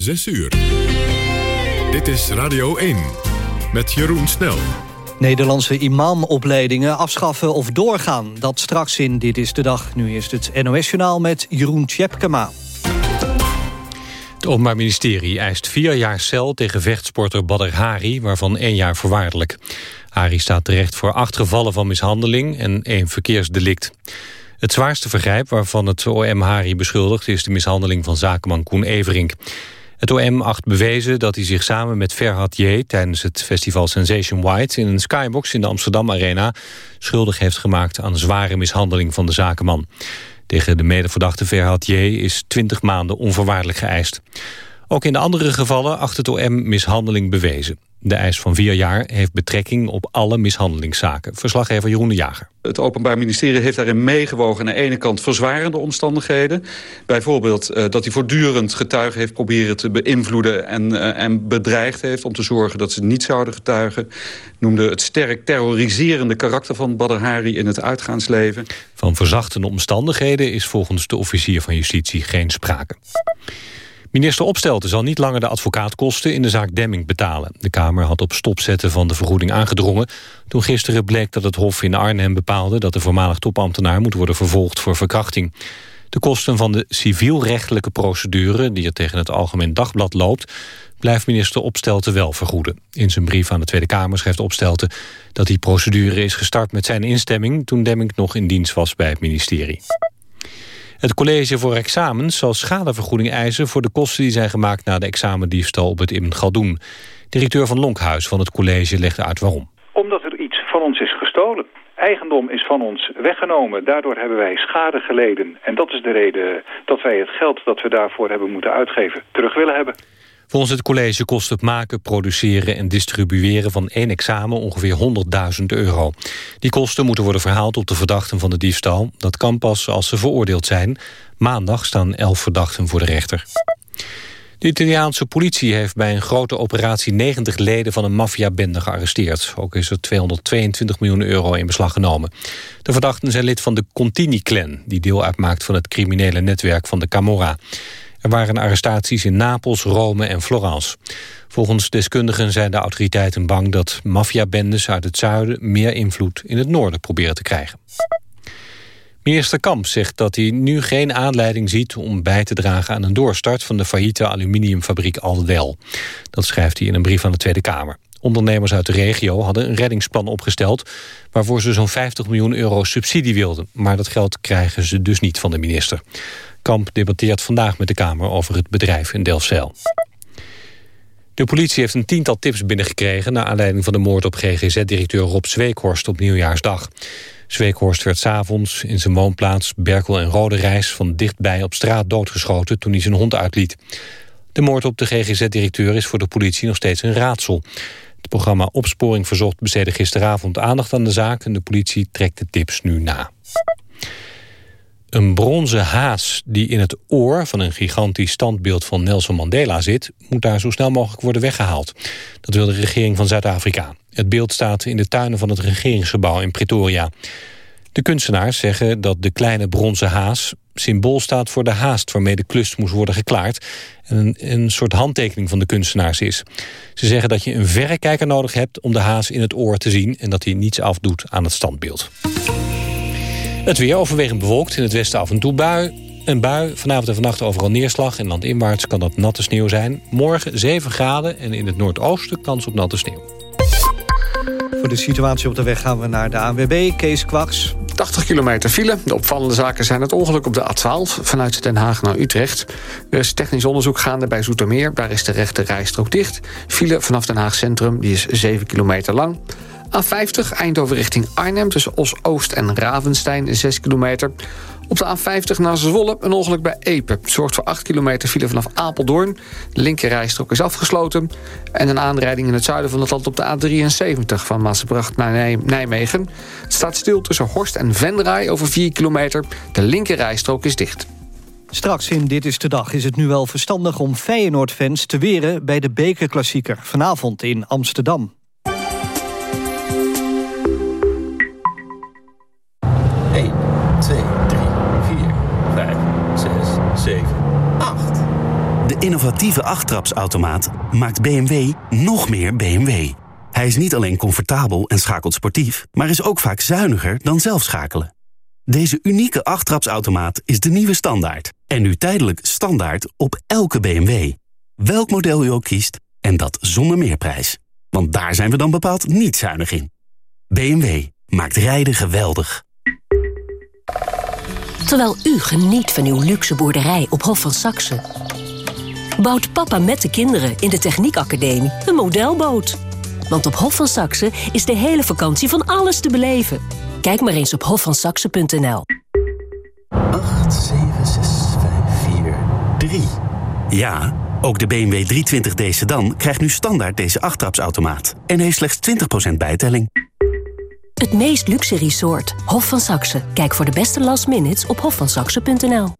6 uur. Dit is Radio 1 met Jeroen Snel. Nederlandse imamopleidingen afschaffen of doorgaan. Dat straks in Dit is de Dag. Nu is het NOS-journaal met Jeroen Tjepkema. Het Openbaar Ministerie eist vier jaar cel tegen vechtsporter Badr Hari... waarvan één jaar voorwaardelijk. Hari staat terecht voor acht gevallen van mishandeling en één verkeersdelict. Het zwaarste vergrijp waarvan het OM Hari beschuldigt... is de mishandeling van zakenman Koen Everink. Het OM acht bewezen dat hij zich samen met Ferhat J... tijdens het festival Sensation White in een skybox in de Amsterdam Arena... schuldig heeft gemaakt aan zware mishandeling van de zakenman. Tegen de medeverdachte Ferhat J. is 20 maanden onvoorwaardelijk geëist. Ook in de andere gevallen acht het OM mishandeling bewezen. De eis van vier jaar heeft betrekking op alle mishandelingszaken. Verslaggever Jeroen de Jager. Het Openbaar Ministerie heeft daarin meegewogen... aan de ene kant verzwarende omstandigheden. Bijvoorbeeld uh, dat hij voortdurend getuigen heeft proberen te beïnvloeden... En, uh, en bedreigd heeft om te zorgen dat ze niet zouden getuigen. Noemde het sterk terroriserende karakter van Badr Hari in het uitgaansleven. Van verzachtende omstandigheden is volgens de officier van justitie geen sprake. Minister Opstelten zal niet langer de advocaatkosten in de zaak Demming betalen. De Kamer had op stopzetten van de vergoeding aangedrongen... toen gisteren bleek dat het Hof in Arnhem bepaalde... dat de voormalig topambtenaar moet worden vervolgd voor verkrachting. De kosten van de civielrechtelijke procedure... die er tegen het Algemeen Dagblad loopt... blijft minister Opstelten wel vergoeden. In zijn brief aan de Tweede Kamer schrijft Opstelten... dat die procedure is gestart met zijn instemming... toen Demming nog in dienst was bij het ministerie. Het college voor examens zal schadevergoeding eisen... voor de kosten die zijn gemaakt na de examendiefstal op het Ibn Galdoen. Directeur van Lonkhuis van het college legde uit waarom. Omdat er iets van ons is gestolen. Eigendom is van ons weggenomen. Daardoor hebben wij schade geleden. En dat is de reden dat wij het geld dat we daarvoor hebben moeten uitgeven... terug willen hebben. Volgens het college kost het maken, produceren en distribueren van één examen ongeveer 100.000 euro. Die kosten moeten worden verhaald op de verdachten van de diefstal. Dat kan pas als ze veroordeeld zijn. Maandag staan elf verdachten voor de rechter. De Italiaanse politie heeft bij een grote operatie 90 leden van een maffiabende gearresteerd. Ook is er 222 miljoen euro in beslag genomen. De verdachten zijn lid van de Contini-clan, die deel uitmaakt van het criminele netwerk van de Camorra. Er waren arrestaties in Napels, Rome en Florence. Volgens deskundigen zijn de autoriteiten bang dat maffiabendes uit het zuiden meer invloed in het noorden proberen te krijgen. Minister Kamp zegt dat hij nu geen aanleiding ziet om bij te dragen aan een doorstart van de failliete aluminiumfabriek Aldel. Dat schrijft hij in een brief aan de Tweede Kamer. Ondernemers uit de regio hadden een reddingsplan opgesteld... waarvoor ze zo'n 50 miljoen euro subsidie wilden. Maar dat geld krijgen ze dus niet van de minister. Kamp debatteert vandaag met de Kamer over het bedrijf in Delfzijl. De politie heeft een tiental tips binnengekregen... naar aanleiding van de moord op GGZ-directeur Rob Zweekhorst op Nieuwjaarsdag. Zweekhorst werd s'avonds in zijn woonplaats Berkel en Rode Reis... van dichtbij op straat doodgeschoten toen hij zijn hond uitliet. De moord op de GGZ-directeur is voor de politie nog steeds een raadsel. Het programma Opsporing Verzocht besteedde gisteravond aandacht aan de zaak... en de politie trekt de tips nu na. Een bronzen haas die in het oor van een gigantisch standbeeld van Nelson Mandela zit... moet daar zo snel mogelijk worden weggehaald. Dat wil de regering van Zuid-Afrika. Het beeld staat in de tuinen van het regeringsgebouw in Pretoria. De kunstenaars zeggen dat de kleine bronzen haas symbool staat voor de haast waarmee de klus moest worden geklaard en een, een soort handtekening van de kunstenaars is. Ze zeggen dat je een verrekijker nodig hebt om de haas in het oor te zien en dat hij niets afdoet aan het standbeeld. Het weer overwegend bewolkt, in het westen af en toe bui. Een bui, vanavond en vannacht overal neerslag. En landinwaarts kan dat natte sneeuw zijn. Morgen 7 graden en in het noordoosten kans op natte sneeuw. Voor de situatie op de weg gaan we naar de ANWB. Kees Kwaks. 80 kilometer file. De opvallende zaken zijn het ongeluk op de A12 vanuit Den Haag naar Utrecht. Er is technisch onderzoek gaande bij Zoetermeer. Daar is de rechte rijstrook dicht. File vanaf Den Haag Centrum, die is 7 kilometer lang. A50 Eindhoven richting Arnhem tussen Os-Oost en Ravenstein 6 kilometer. Op de A50 naar Zwolle een ongeluk bij Epe. Zorgt voor 8 kilometer file vanaf Apeldoorn. De linkerrijstrook is afgesloten. En een aanrijding in het zuiden van het land op de A73... van Maasbracht naar Nijmegen. Het staat stil tussen Horst en Venray over 4 kilometer. De linkerrijstrook is dicht. Straks in Dit is de Dag is het nu wel verstandig om Feyenoord-fans te weren... bij de bekerklassieker vanavond in Amsterdam. Innovatieve achttrapsautomaat maakt BMW nog meer BMW. Hij is niet alleen comfortabel en schakelt sportief, maar is ook vaak zuiniger dan zelf schakelen. Deze unieke achttrapsautomaat is de nieuwe standaard. En nu tijdelijk standaard op elke BMW. Welk model u ook kiest, en dat zonder meerprijs. Want daar zijn we dan bepaald niet zuinig in. BMW maakt rijden geweldig. Terwijl u geniet van uw luxe boerderij op Hof van Saxe... bouwt papa met de kinderen in de Techniekacademie een modelboot. Want op Hof van Saxe is de hele vakantie van alles te beleven. Kijk maar eens op hofvansaxe.nl. 8, 7, 6, 5, 4, 3. Ja, ook de BMW 320d sedan krijgt nu standaard deze achttrapsautomaat. En heeft slechts 20% bijtelling. Het meest luxe resort, Hof van Saxe. Kijk voor de beste last minutes op hofvansaxe.nl.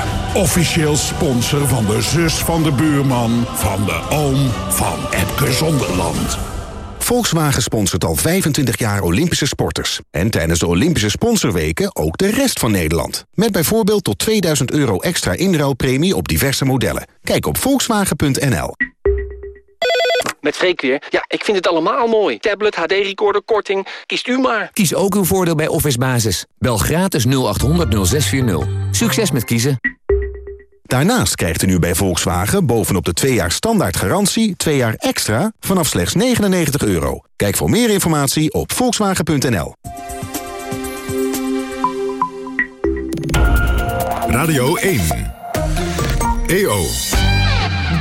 Officieel sponsor van de zus van de buurman... van de oom van Epke Zonderland. Volkswagen sponsort al 25 jaar Olympische sporters. En tijdens de Olympische sponsorweken ook de rest van Nederland. Met bijvoorbeeld tot 2000 euro extra inruilpremie op diverse modellen. Kijk op volkswagen.nl. Met Freek weer. Ja, ik vind het allemaal mooi. Tablet, HD-recorder, korting. Kiest u maar. Kies ook uw voordeel bij Office Basis. Bel gratis 0800 0640. Succes met kiezen. Daarnaast krijgt u nu bij Volkswagen bovenop de 2 jaar standaard garantie... 2 jaar extra vanaf slechts 99 euro. Kijk voor meer informatie op volkswagen.nl. Radio 1. EO.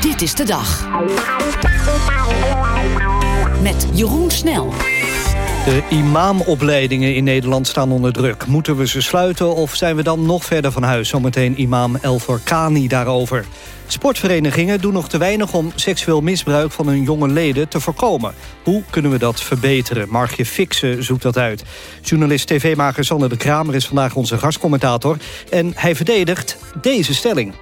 Dit is de dag. Met Jeroen Snel. De imamopleidingen in Nederland staan onder druk. Moeten we ze sluiten of zijn we dan nog verder van huis? Zometeen imam El Forkani daarover. Sportverenigingen doen nog te weinig om seksueel misbruik van hun jonge leden te voorkomen. Hoe kunnen we dat verbeteren? Margje Fixen zoekt dat uit. Journalist tv-maker Sander de Kramer is vandaag onze gastcommentator. En hij verdedigt deze stelling.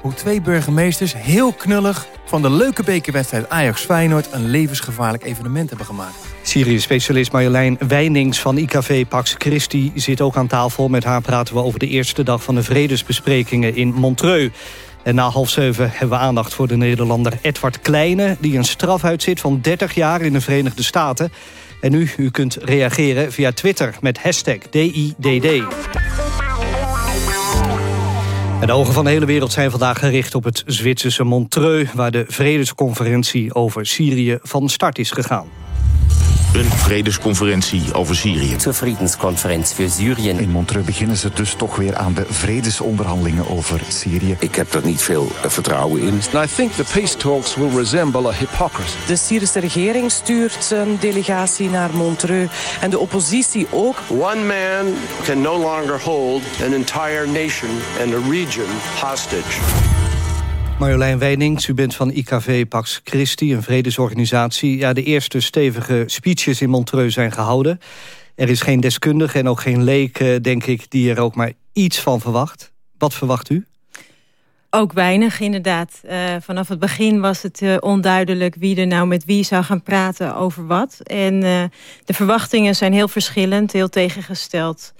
Hoe twee burgemeesters heel knullig van de leuke bekerwedstrijd Ajax-Feyenoord... een levensgevaarlijk evenement hebben gemaakt. Syrië-specialist Marjolein Wijnings van IKV Pax Christi zit ook aan tafel. Met haar praten we over de eerste dag van de vredesbesprekingen in Montreux. En na half zeven hebben we aandacht voor de Nederlander Edward Kleine... die een straf uitzit van 30 jaar in de Verenigde Staten. En nu, u kunt reageren via Twitter met hashtag DIDD. De ogen van de hele wereld zijn vandaag gericht op het Zwitserse Montreux... waar de vredesconferentie over Syrië van start is gegaan. Een vredesconferentie over Syrië. De vredesconferentie voor Syrië. In Montreux beginnen ze dus toch weer aan de vredesonderhandelingen over Syrië. Ik heb er niet veel vertrouwen in. I think the peace talks will resemble a hypocrisy. De Syrische regering stuurt een delegatie naar Montreux en de oppositie ook. One man can no longer hold an entire nation and a region hostage. Marjolein Wijnings, u bent van IKV Pax Christi, een vredesorganisatie. Ja, de eerste stevige speeches in Montreux zijn gehouden. Er is geen deskundige en ook geen leek, denk ik, die er ook maar iets van verwacht. Wat verwacht u? Ook weinig, inderdaad. Uh, vanaf het begin was het uh, onduidelijk wie er nou met wie zou gaan praten over wat. En de verwachtingen zijn heel verschillend, heel tegengesteld.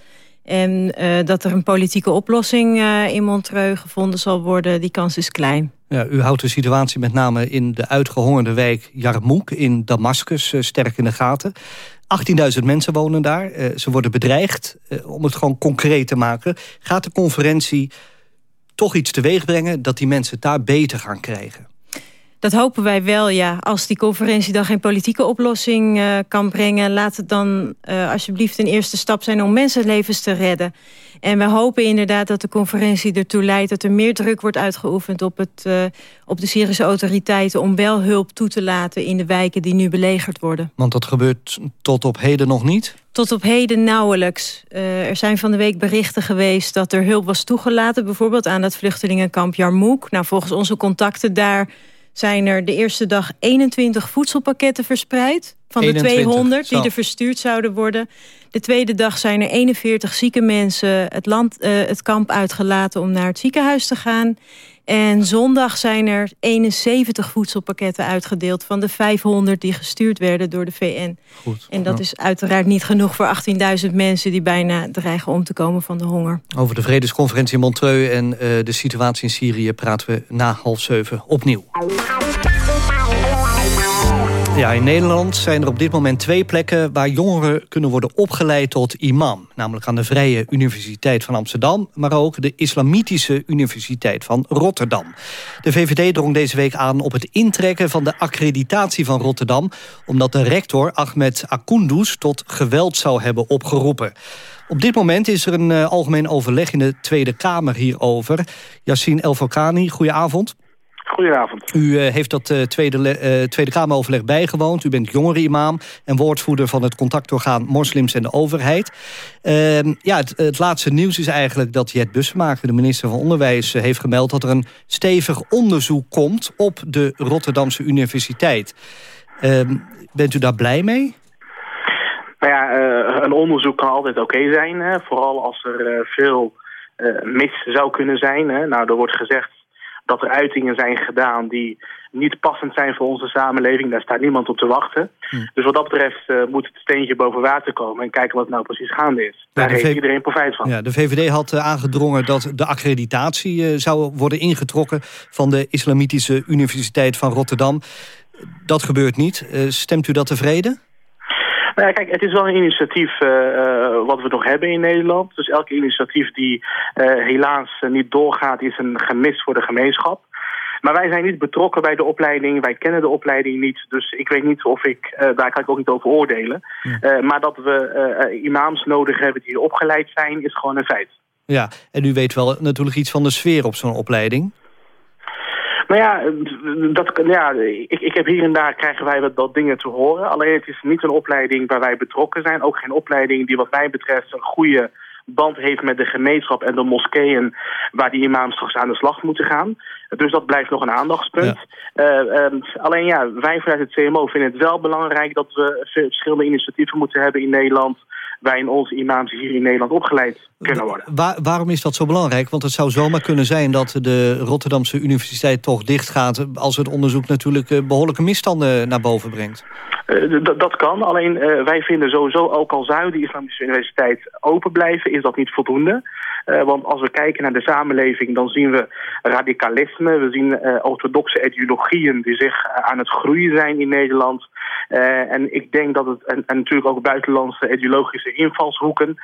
En uh, dat er een politieke oplossing uh, in Montreux gevonden zal worden, die kans is klein. Ja, u houdt de situatie met name in de uitgehongerde wijk Jarmouk in Damascus uh, sterk in de gaten. 18.000 mensen wonen daar. ze worden bedreigd. om het gewoon concreet te maken, gaat de conferentie toch iets teweeg brengen... dat die mensen het daar beter gaan krijgen? Dat hopen wij wel, ja. Als die conferentie dan geen politieke oplossing uh, kan brengen... laat het dan uh, alsjeblieft een eerste stap zijn om mensenlevens te redden. En we hopen inderdaad dat de conferentie ertoe leidt... dat er meer druk wordt uitgeoefend op, het, uh, op de Syrische autoriteiten... om wel hulp toe te laten in de wijken die nu belegerd worden. Want dat gebeurt tot op heden nog niet? Tot op heden nauwelijks. Uh, er zijn van de week berichten geweest dat er hulp was toegelaten... bijvoorbeeld aan het vluchtelingenkamp Jarmouk. Nou, volgens onze contacten daar zijn er de eerste dag 21 voedselpakketten verspreid. Van de 21, 200 die zo. er verstuurd zouden worden. De tweede dag zijn er 41 zieke mensen het, land, eh, het kamp uitgelaten om naar het ziekenhuis te gaan. En zondag zijn er 71 voedselpakketten uitgedeeld... van de 500 die gestuurd werden door de VN. Goed, en dat ja. is uiteraard niet genoeg voor 18.000 mensen... die bijna dreigen om te komen van de honger. Over de vredesconferentie in Montreux en eh, de situatie in Syrië... praten we na half zeven opnieuw. Ja, in Nederland zijn er op dit moment twee plekken... waar jongeren kunnen worden opgeleid tot imam. Namelijk aan de Vrije Universiteit van Amsterdam... maar ook de Islamitische Universiteit van Rotterdam. De VVD drong deze week aan op het intrekken van de accreditatie van Rotterdam... omdat de rector Ahmed Akundus tot geweld zou hebben opgeroepen. Op dit moment is er een eh, algemeen overleg in de Tweede Kamer hierover. Yassine El Fokani, goedenavond. Goedenavond. U eh, heeft dat eh, tweede, eh, tweede Kameroverleg bijgewoond. U bent jongerenimam en woordvoerder van het contactorgaan Moslims en de Overheid. Ehm, ja, het, het laatste nieuws is eigenlijk dat Jet Bussemaker, de minister van Onderwijs, heeft gemeld dat er een stevig onderzoek komt op de Rotterdamse Universiteit. Ehm, bent u daar blij mee? Nou ja, een onderzoek kan altijd oké zijn. Hè? Vooral als er veel mis zou kunnen zijn. Hè? Nou, er wordt gezegd dat er uitingen zijn gedaan die niet passend zijn voor onze samenleving. Daar staat niemand op te wachten. Dus wat dat betreft eh, moet het steentje boven water komen... en kijken wat nou precies gaande is. Daar heeft V- iedereen profijt van. Ja, de VVD had eh, aangedrongen dat de accreditatie eh, zou worden ingetrokken... van de Islamitische Universiteit van Rotterdam. Dat gebeurt niet. Stemt u dat tevreden? Nou ja, kijk, het is wel een initiatief eh, eh, wat we nog hebben in Nederland. Dus elke initiatief die eh, helaas niet doorgaat is een gemis voor de gemeenschap. Maar wij zijn niet betrokken bij de opleiding, wij kennen de opleiding niet. Dus ik weet niet of ik, daar kan ik ook niet over oordelen. Maar dat we imams nodig hebben die opgeleid zijn, is gewoon een feit. Ja, en u weet wel natuurlijk iets van de sfeer op zo'n opleiding. Nou ja, dat, ja ik, ik heb hier en daar krijgen wij wat, wat dingen te horen. Alleen het is niet een opleiding waar wij betrokken zijn. Ook geen opleiding die wat mij betreft een goede band heeft met de gemeenschap en de moskeeën waar die imams straks aan de slag moeten gaan. Dus dat blijft nog een aandachtspunt. Eh, ehm, alleen ja, wij vanuit het CMO vinden het wel belangrijk dat we verschillende initiatieven moeten hebben in Nederland waarin onze imams hier in Nederland opgeleid kunnen worden. Waar, waarom is dat zo belangrijk? Want het zou zomaar kunnen zijn dat de Rotterdamse Universiteit toch dichtgaat... als het onderzoek natuurlijk eh, behoorlijke misstanden naar boven brengt. Uh, dat kan, alleen uh, wij vinden sowieso, ook al zou de Islamische Universiteit open blijven, is dat niet voldoende. Uh, want als we kijken naar de samenleving, dan zien we radicalisme. We zien orthodoxe ideologieën die zich aan het groeien zijn in Nederland. En ik denk dat het, en, en, natuurlijk ook buitenlandse ideologische invalshoeken,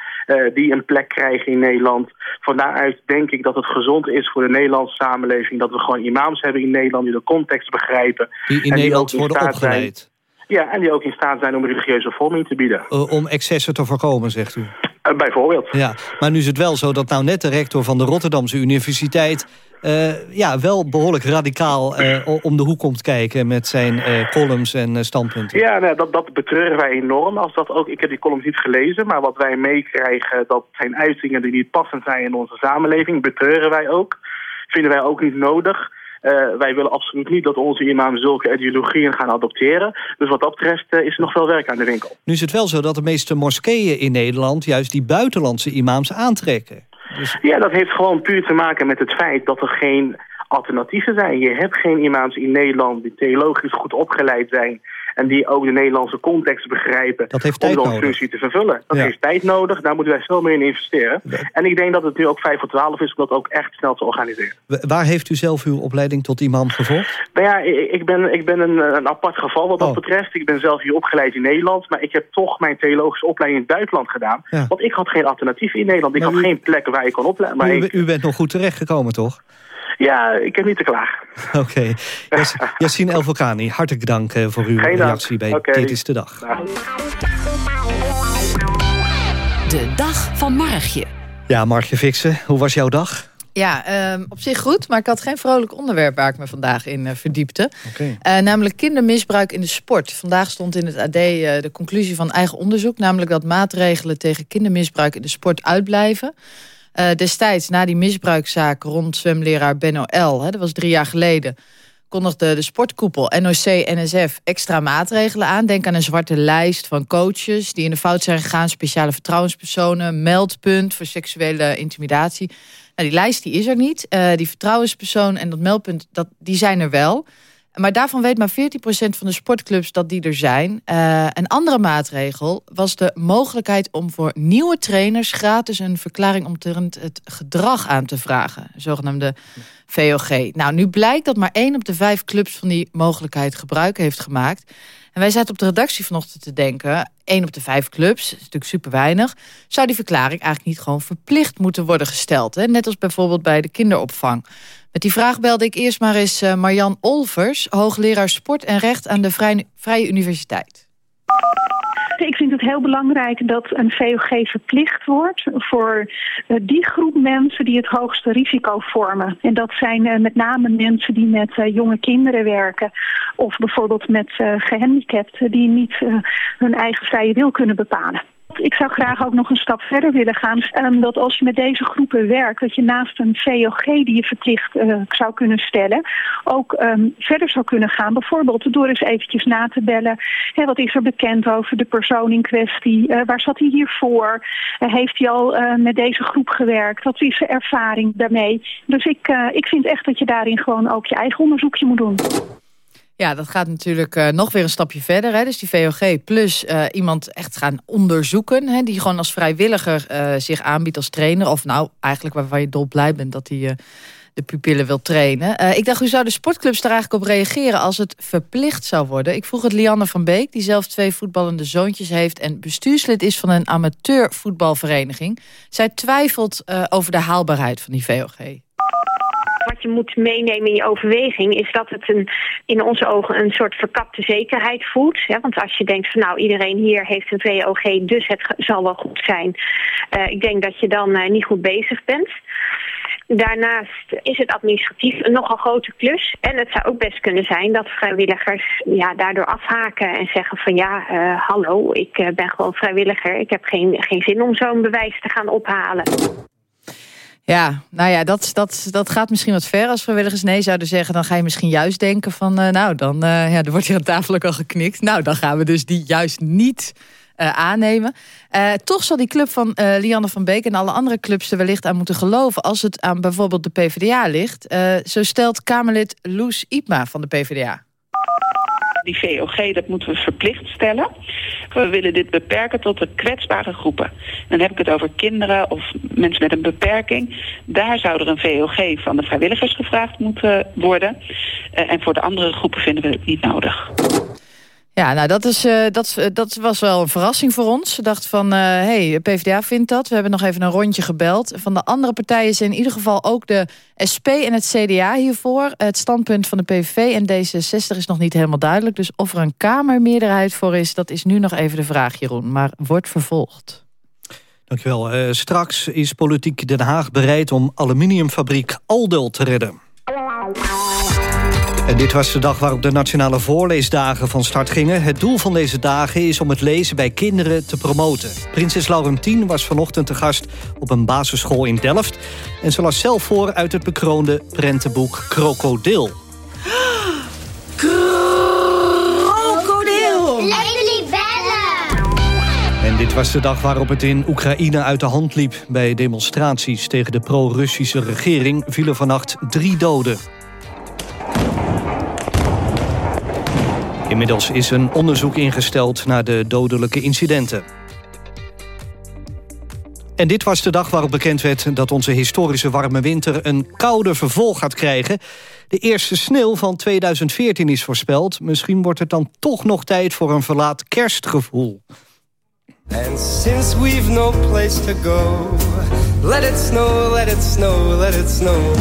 die een plek krijgen in Nederland. Van daaruit denk ik dat het gezond is voor de Nederlandse samenleving dat we gewoon imams hebben in Nederland die de context begrijpen. Die in en Nederland die ook in worden staat zijn- opgeleid. ja, en die ook in staat zijn om religieuze vorming te bieden. Eh, om excessen te voorkomen, zegt u. Uh, bijvoorbeeld. Ja, maar nu is het wel zo dat nou net de rector van de Rotterdamse Universiteit... Uh, ja, wel behoorlijk radicaal uh, om de hoek komt kijken met zijn columns en standpunten. Ja, nou, dat, dat betreuren wij enorm. Als dat ook, ik heb die columns niet gelezen, maar wat wij meekrijgen... dat zijn uitingen die niet passend zijn in onze samenleving, betreuren wij ook. Vinden wij ook niet nodig. Uh, wij willen absoluut niet dat onze imams zulke ideologieën gaan adopteren. Dus wat dat betreft uh, is er nog veel werk aan de winkel. Nu is het wel zo dat de meeste moskeeën in Nederland... juist die buitenlandse imams aantrekken. Dus... Ja, dat heeft gewoon puur te maken met het feit dat er geen alternatieven zijn. Je hebt geen imams in Nederland die theologisch goed opgeleid zijn... en die ook de Nederlandse context begrijpen dat heeft om zo'n nodig. functie te vervullen. Dat Ja. heeft tijd nodig, daar moeten wij veel meer in investeren. En ik denk dat het nu ook 5 voor 12 is om dat ook echt snel te organiseren. Waar heeft u zelf uw opleiding tot imam gevolgd? Nou ja, ik ben, ik ben een, een apart geval wat dat Oh. betreft. Ik ben zelf hier opgeleid in Nederland, maar ik heb toch mijn theologische opleiding in het buitenland gedaan. Ja. Want ik had geen alternatief in Nederland. Ik Maar had u- geen plek waar ik kon opleiden. Maar U, ik, u bent nog goed terechtgekomen, toch? Ja, ik heb niet te klagen. Oké. Yass- Yassine El Volcani, hartelijk dank eh, voor uw Geen dank. reactie bij. Dit is de Dag. De dag van Margje. Ja, Markje Fixen, hoe was jouw dag? Ja, ehm, op zich goed, maar ik had geen vrolijk onderwerp waar ik me vandaag in eh, verdiepte. Eh, namelijk kindermisbruik in de sport. Vandaag stond in het AD de conclusie van eigen onderzoek... namelijk dat maatregelen tegen kindermisbruik in de sport uitblijven. Eh, destijds, na die misbruikzaak rond zwemleraar Benno L., hè, dat was drie jaar geleden... kondigde de sportkoepel NOC-NSF extra maatregelen aan. Denk aan een zwarte lijst van coaches die in de fout zijn gegaan... speciale vertrouwenspersonen, meldpunt voor seksuele intimidatie. Nou, die lijst die is er niet. Uh, die vertrouwenspersoon en dat meldpunt, dat, die zijn er wel... Maar daarvan weet maar 14% van de sportclubs dat die er zijn. Uh, een andere maatregel was de mogelijkheid om voor nieuwe trainers... gratis een verklaring omtrent het gedrag aan te vragen. zogenaamde VOG. Nou, nu blijkt dat maar één op de vijf clubs van die mogelijkheid gebruik heeft gemaakt. En wij zaten op de redactie vanochtend te denken... één op de vijf clubs, is natuurlijk super weinig... zou die verklaring eigenlijk niet gewoon verplicht moeten worden gesteld. Hè? Net als bijvoorbeeld bij de kinderopvang. Met die vraag belde ik eerst maar eens uh, Marjan Olvers... hoogleraar sport en recht aan de Vrije, Universiteit. Ik vind het heel belangrijk dat een VOG verplicht wordt voor uh, die groep mensen die het hoogste risico vormen. En dat zijn uh, met name mensen die met jonge kinderen werken of bijvoorbeeld met gehandicapten die niet hun eigen vrije wil kunnen bepalen. Ik zou graag ook nog een stap verder willen gaan. Um, dat als je met deze groepen werkt, dat je naast een VOG die je verplicht uh, zou kunnen stellen, ook um, verder zou kunnen gaan. Bijvoorbeeld door eens eventjes na te bellen. Hè, wat is er bekend over de persoon in kwestie? Uh, waar zat hij hiervoor? Uh, heeft hij al met deze groep gewerkt? Wat is zijn ervaring daarmee? Dus ik, ik vind echt dat je daarin gewoon ook je eigen onderzoekje moet doen. Ja, dat gaat natuurlijk uh, nog weer een stapje verder. Hè? Dus die VOG plus uh, iemand echt gaan onderzoeken... Hè? die gewoon als vrijwilliger uh, zich aanbiedt als trainer... of nou, eigenlijk waarvan je dolblij bent dat hij de pupillen wil trainen. ik dacht, hoe zouden sportclubs daar eigenlijk op reageren... als het verplicht zou worden? Ik vroeg het Lianne van Beek, die zelf twee voetballende zoontjes heeft... en bestuurslid is van een amateurvoetbalvereniging. Zij twijfelt over de haalbaarheid van die VOG wat je moet meenemen in je overweging... is dat het een, in onze ogen een soort verkapte zekerheid voedt. Hè? Want als je denkt van nou, iedereen hier heeft een VOG... dus het zal wel goed zijn. Uh, ik denk dat je dan uh, niet goed bezig bent. Daarnaast is het administratief een nogal grote klus. En het zou ook best kunnen zijn dat vrijwilligers ja, daardoor afhaken en zeggen van ja, uh, hallo, ik ben gewoon vrijwilliger. Ik heb geen, geen zin om zo'n bewijs te gaan ophalen. Ja, nou ja, dat, dat, dat gaat misschien wat ver als vrijwilligers nee zouden zeggen. Dan ga je misschien juist denken van, uh, nou, dan uh, ja, er wordt hier aan tafel al geknikt. Nou, dan gaan we dus die juist niet uh, aannemen. toch zal die club van Lianne van Beek en alle andere clubs er wellicht aan moeten geloven... als het aan bijvoorbeeld de PvdA ligt. zo stelt Kamerlid Loes Ipma van de PvdA die VOG, dat moeten we verplicht stellen. We willen dit beperken tot de kwetsbare groepen. Dan heb ik het over kinderen of mensen met een beperking. Daar zou er een VOG van de vrijwilligers gevraagd moeten worden. Uh, en voor de andere groepen vinden we het niet nodig. Ja, nou dat, is, uh, dat, uh, dat was wel een verrassing voor ons. Ze dachten van, hé, uh, hey, PvdA vindt dat. We hebben nog even een rondje gebeld. Van de andere partijen zijn in ieder geval ook de SP en het CDA hiervoor. Het standpunt van de PVV en D66 is nog niet helemaal duidelijk. Dus of er een Kamermeerderheid voor is, dat is nu nog even de vraag, Jeroen. Maar wordt vervolgd. Dankjewel. straks is Politiek Den Haag bereid om aluminiumfabriek Aldel te redden. En dit was de dag waarop de nationale voorleesdagen van start gingen. Het doel van deze dagen is om het lezen bij kinderen te promoten. Prinses Laurentien was vanochtend te gast op een basisschool in Delft. En ze las zelf voor uit het bekroonde prentenboek Krokodil. Krokodil! En dit was de dag waarop het in Oekraïne uit de hand liep. Bij demonstraties tegen de pro-Russische regering vielen vannacht drie doden. Inmiddels is een onderzoek ingesteld naar de dodelijke incidenten. En dit was de dag waarop bekend werd dat onze historische warme winter... een koude vervolg gaat krijgen. De eerste sneeuw van 2014 is voorspeld. Misschien wordt het dan toch nog tijd voor een verlaat kerstgevoel. And since we've no place to go Let it snow, let it snow, let it snow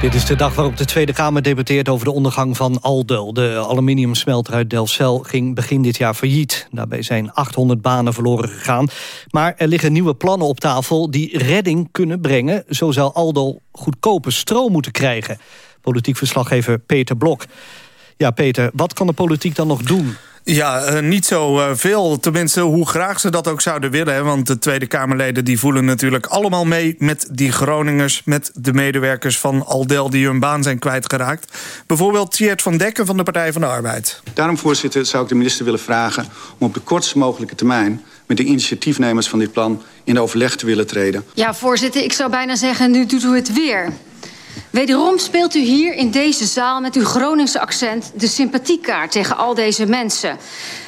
dit is de dag waarop de Tweede Kamer debatteert over de ondergang van Aldo. De aluminiumsmelter uit Delfzijl ging begin dit jaar failliet. Daarbij zijn 800 banen verloren gegaan. Maar er liggen nieuwe plannen op tafel die redding kunnen brengen. Zo zou Aldo goedkope stroom moeten krijgen. Politiek verslaggever Peter Blok. Ja, Peter, wat kan de politiek dan nog doen? Ja, uh, niet zo uh, veel. Tenminste, hoe graag ze dat ook zouden willen. Hè? Want de Tweede Kamerleden die voelen natuurlijk allemaal mee... met die Groningers, met de medewerkers van Aldel... die hun baan zijn kwijtgeraakt. Bijvoorbeeld Tjeerd van Dekken van de Partij van de Arbeid. Daarom, voorzitter, zou ik de minister willen vragen... om op de kortst mogelijke termijn met de initiatiefnemers van dit plan in overleg te willen treden. Ja, voorzitter, ik zou bijna zeggen, nu doet u het weer. Wederom speelt u hier in deze zaal met uw Groningse accent de sympathiekaart tegen al deze mensen.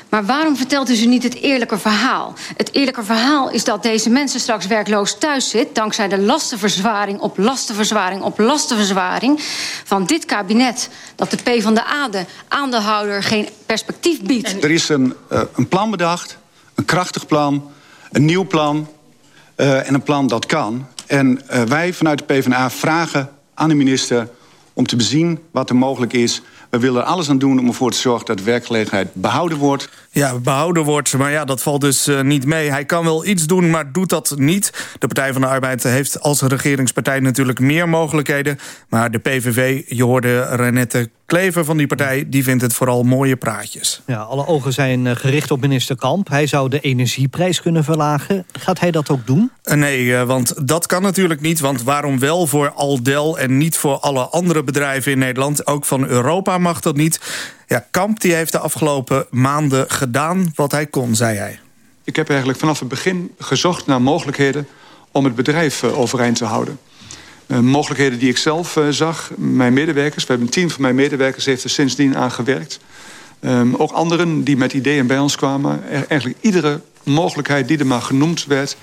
Maar waarom vertelt u ze niet het eerlijke verhaal? Het eerlijke verhaal is dat deze mensen straks werkloos thuis zit... dankzij de lastenverzwaring op lastenverzwaring op lastenverzwaring... van dit kabinet, dat de P van de Ade aandeelhouder geen perspectief biedt. Er is een, uh, een plan bedacht, een krachtig plan, een nieuw plan... Uh, en een plan dat kan. En uh, wij vanuit de PvdA vragen aan de minister om te bezien wat er mogelijk is. We willen er alles aan doen om ervoor te zorgen dat werkgelegenheid behouden wordt. Ja, behouden wordt, maar ja, dat valt dus uh, niet mee. Hij kan wel iets doen, maar doet dat niet. De Partij van de Arbeid heeft als regeringspartij natuurlijk meer mogelijkheden. Maar de PVV, je hoorde Renette Klever van die partij... die vindt het vooral mooie praatjes. Ja, alle ogen zijn eh, gericht op minister Kamp. Hij zou de energieprijs kunnen verlagen. Gaat hij dat ook doen? Uh, nee, uh, want dat kan natuurlijk niet. Want waarom wel voor Aldel en niet voor alle andere bedrijven in Nederland? Ook van Europa mag dat niet. Ja, Kamp die heeft de afgelopen maanden gedaan wat hij kon, zei hij. Ik heb eigenlijk vanaf het begin gezocht naar mogelijkheden... om het bedrijf overeind te houden. Uh, mogelijkheden die ik zelf uh, zag. Mijn medewerkers, we hebben een team van mijn medewerkers... heeft er sindsdien aan gewerkt. Um, ook anderen die met ideeën bij ons kwamen. Eigenlijk iedere mogelijkheid die er maar genoemd werd...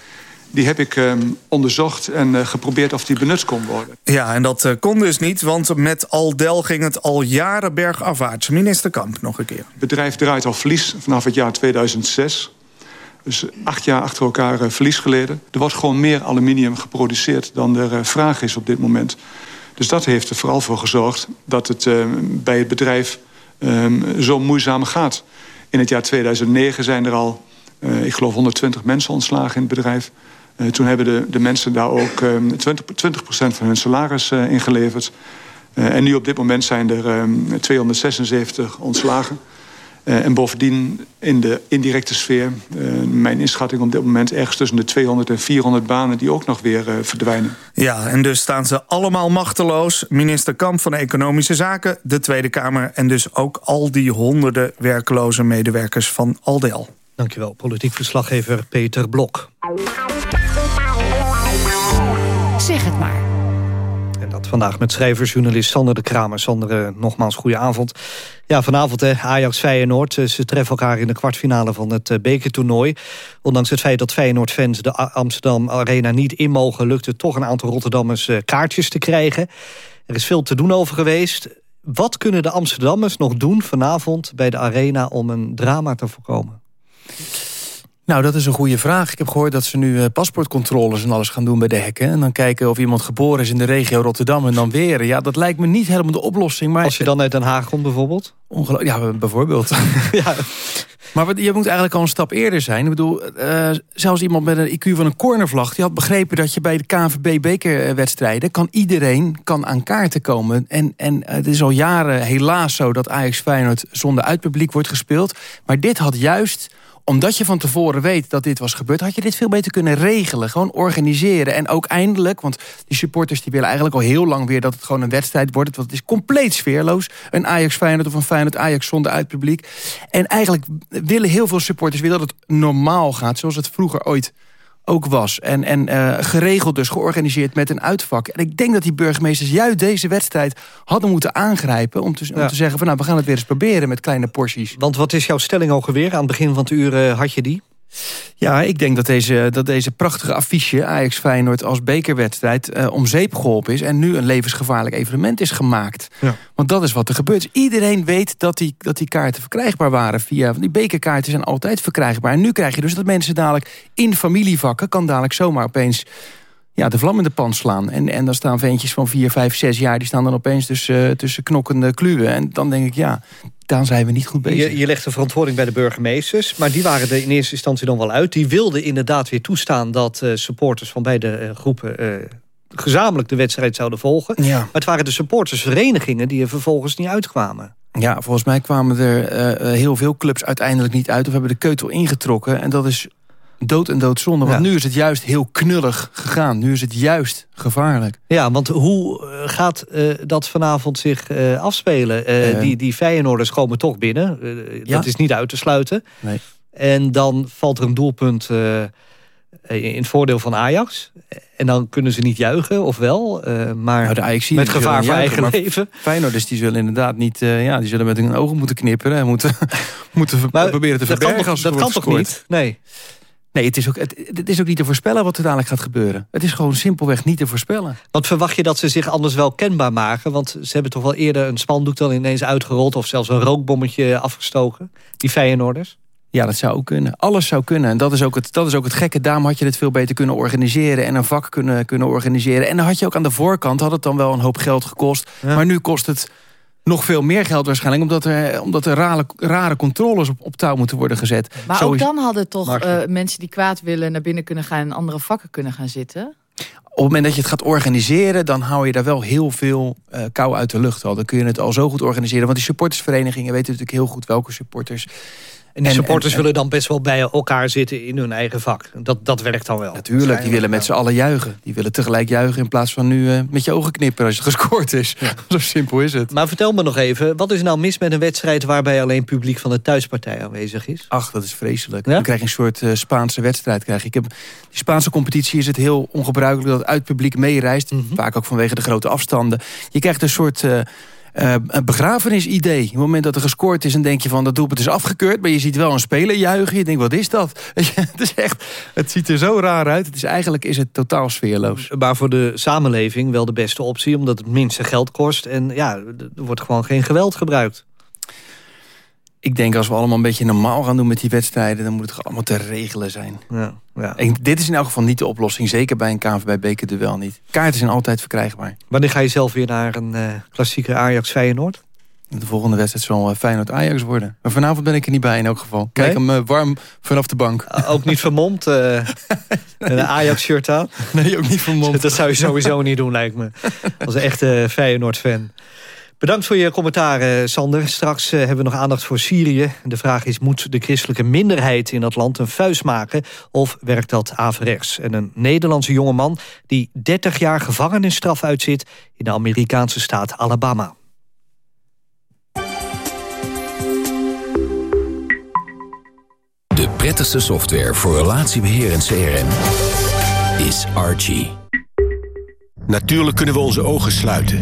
die heb ik um, onderzocht en uh, geprobeerd of die benut kon worden. Ja, en dat kon dus niet, want met Aldel ging het al jaren bergafwaarts. Minister Kamp, nog een keer. Het bedrijf draait al verlies vanaf het jaar 2006... Dus acht jaar achter elkaar uh, verlies geleden. Er wordt gewoon meer aluminium geproduceerd dan er uh, vraag is op dit moment. Dus dat heeft er vooral voor gezorgd dat het uh, bij het bedrijf zo moeizaam gaat. In het jaar 2009 zijn er al, ik geloof, 120 mensen ontslagen in het bedrijf. toen hebben de, de mensen daar ook 20, 20 van hun salaris ingeleverd. en nu op dit moment zijn er 276 ontslagen. Uh, en bovendien in de indirecte sfeer, uh, mijn inschatting op dit moment... ergens tussen de 200 en 400 banen die ook nog weer uh, verdwijnen. Ja, en dus staan ze allemaal machteloos. Minister Kamp van Economische Zaken, de Tweede Kamer... en dus ook al die honderden werkloze medewerkers van Aldel. Dankjewel, politiek verslaggever Peter Blok. Zeg het maar. Vandaag met schrijversjournalist Sander de Kramer. Sander, uh, nogmaals goede avond. Ja, vanavond hè, Ajax Feyenoord. Uh, ze treffen elkaar in de kwartfinale van het uh, bekertoernooi. Ondanks het feit dat Feyenoord-fans de Amsterdam Arena niet in mogen... lukt toch een aantal Rotterdammers kaartjes te krijgen. Er is veel te doen over geweest. Wat kunnen de Amsterdammers nog doen vanavond bij de Arena... om een drama te voorkomen? Nou, dat is een goede vraag. Ik heb gehoord dat ze nu uh, paspoortcontroles en alles gaan doen bij de hekken. En dan kijken of iemand geboren is in de regio Rotterdam en dan weer. Ja, dat lijkt me niet helemaal de oplossing. Maar Als je dan uit Den Haag komt bijvoorbeeld? Ongelo ja, bijvoorbeeld. ja. Maar wat, je moet eigenlijk al een stap eerder zijn. Ik bedoel, uh, zelfs iemand met een IQ van een cornervlag... die had begrepen dat je bij de KNVB-bekerwedstrijden... kan iedereen kan aan kaarten komen. En, en uh, het is al jaren helaas zo dat Ajax Feyenoord... zonder uitpubliek wordt gespeeld. Maar dit had juist omdat je van tevoren weet dat dit was gebeurd... had je dit veel beter kunnen regelen. Gewoon organiseren. En ook eindelijk, want die supporters die willen eigenlijk al heel lang weer... dat het gewoon een wedstrijd wordt. Want het is compleet sfeerloos. Een Ajax-Feyenoord of een Feyenoord-Ajax zonder uitpubliek. En eigenlijk willen heel veel supporters weer dat het normaal gaat. Zoals het vroeger ooit ook was. En, en uh, geregeld dus, georganiseerd met een uitvak. En ik denk dat die burgemeesters juist deze wedstrijd hadden moeten aangrijpen... om te, om te zeggen van nou, we gaan het weer eens proberen met kleine porties. Want wat is jouw stelling al weer? Aan het begin van het uur uh, had je die? Ja, ik denk dat deze, dat deze prachtige affiche Ajax Feyenoord als bekerwedstrijd uh, om zeep geholpen is en nu een levensgevaarlijk evenement is gemaakt. Ja. Want dat is wat er gebeurt. Iedereen weet dat die, dat die kaarten verkrijgbaar waren via die bekerkaarten zijn altijd verkrijgbaar. En nu krijg je dus dat mensen dadelijk in familievakken kan dadelijk zomaar opeens ja, de vlam in de pan slaan. En, en dan staan ventjes van 4, 5, 6 jaar... die staan dan opeens tussen, uh, tussen knokkende kluwen. En dan denk ik, ja, dan zijn we niet goed bezig. Je, je legt de verantwoording bij de burgemeesters... maar die waren er in eerste instantie dan wel uit. Die wilden inderdaad weer toestaan dat uh, supporters van beide uh, groepen... gezamenlijk de wedstrijd zouden volgen. Ja. Maar het waren de supportersverenigingen die er vervolgens niet uitkwamen. Ja, volgens mij kwamen er heel veel clubs uiteindelijk niet uit... of hebben de keutel ingetrokken. En dat is dood en doodzonde. Want nu is het juist heel knullig gegaan. Nu is het juist gevaarlijk. Ja, want hoe eh, gaat uh, dat vanavond zich uh, afspelen? Uh, die, die Feyenoorders komen toch binnen. Ja? Dat is niet uit te sluiten. Nee. En dan valt er een doelpunt in het voordeel van Ajax. En dan kunnen ze niet juichen, of wel. maar nou, de Ajax met gevaar voor eigen leven. Feyenoorders die zullen inderdaad niet... ja, die zullen met hun ogen moeten knipperen. En moeten, moeten maar proberen te verbergen. Dat kan, als dat kan toch niet? Nee. Nee, het is, ook, het, het, is ook niet te voorspellen wat er dadelijk gaat gebeuren. Het is gewoon simpelweg niet te voorspellen. Want verwacht je dat ze zich anders wel kenbaar maken? Want ze hebben toch wel eerder een spandoek dan ineens uitgerold... of zelfs een rookbommetje afgestoken, die Feyenoorders? Ja, dat zou ook kunnen. Alles zou kunnen. En dat is ook het, dat is ook het gekke. Daarom had je het veel beter kunnen organiseren... en een vak kunnen, kunnen organiseren. En dan had je ook aan de voorkant... had het dan wel een hoop geld gekost. Ja. Maar nu kost het nog veel meer geld waarschijnlijk... omdat er, omdat er rare, rare controles op, op touw moeten worden gezet. Maar Zo ook dan hadden toch uh, mensen die kwaad willen... naar binnen kunnen gaan en andere vakken kunnen gaan zitten? Op het moment dat je het gaat organiseren... dan hou je daar wel heel veel uh, kou uit de lucht al. Dan kun je het al zo goed organiseren. Want die supportersverenigingen weten natuurlijk heel goed... welke supporters en die supporters en, en, willen dan best wel bij elkaar zitten in hun eigen vak. Dat, dat werkt dan wel. Natuurlijk, die willen met z'n allen juichen. Die willen tegelijk juichen in plaats van nu uh, met je ogen knipperen als je gescoord is. Ja. Zo simpel is het. Maar vertel me nog even, wat is nou mis met een wedstrijd... waarbij alleen publiek van de thuispartij aanwezig is? Ach, dat is vreselijk. Ja? Dan krijg je een soort uh, Spaanse wedstrijd. Krijg je. Ik heb, die Spaanse competitie is het heel ongebruikelijk... dat uit publiek meereist. Mm -hmm. Vaak ook vanwege de grote afstanden. Je krijgt een soort... Uh, uh, begrafenisidee. Op het moment dat er gescoord is, dan denk je van dat doelpunt is afgekeurd. Maar je ziet wel een speler juichen. Je denkt, wat is dat? het, is echt, het ziet er zo raar uit. Het is, eigenlijk is het totaal sfeerloos. Maar voor de samenleving wel de beste optie. Omdat het minste geld kost. En ja, er wordt gewoon geen geweld gebruikt. Ik denk als we allemaal een beetje normaal gaan doen met die wedstrijden... dan moet het allemaal te regelen zijn. Ja, ja. En dit is in elk geval niet de oplossing. Zeker bij een KNVB-bekerduel niet. Kaarten zijn altijd verkrijgbaar. Wanneer ga je zelf weer naar een uh, klassieke Ajax-Feyenoord? De volgende wedstrijd zal uh, Feyenoord-Ajax worden. Maar vanavond ben ik er niet bij in elk geval. Kijk hem uh, warm vanaf de bank. ook niet vermomd? een Ajax-shirt aan? Nee, ook niet vermomd. Dat zou je sowieso niet doen, lijkt me. Als een echte Feyenoord-fan. Bedankt voor je commentaar, Sander. Straks uh, hebben we nog aandacht voor Syrië. De vraag is, moet de christelijke minderheid in dat land een vuist maken... of werkt dat averechts? En een Nederlandse jongeman die 30 jaar gevangenisstraf uitzit... in de Amerikaanse staat Alabama. De prettigste software voor relatiebeheer en CRM is Archie. Natuurlijk kunnen we onze ogen sluiten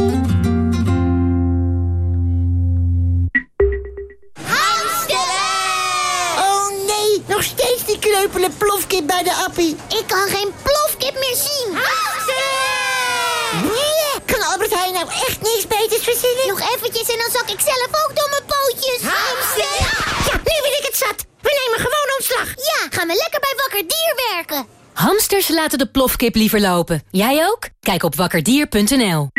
Kreupele plofkip bij de appie. Ik kan geen plofkip meer zien. Nee, kan Albert Heijn nou echt niks beters verzinnen? Nog eventjes en dan zak ik zelf ook door mijn pootjes. Hamster! Ja, nu ben ik het zat. We nemen gewoon ontslag. Ja, gaan we lekker bij Wakker Dier werken. Hamsters laten de plofkip liever lopen. Jij ook? Kijk op wakkerdier.nl.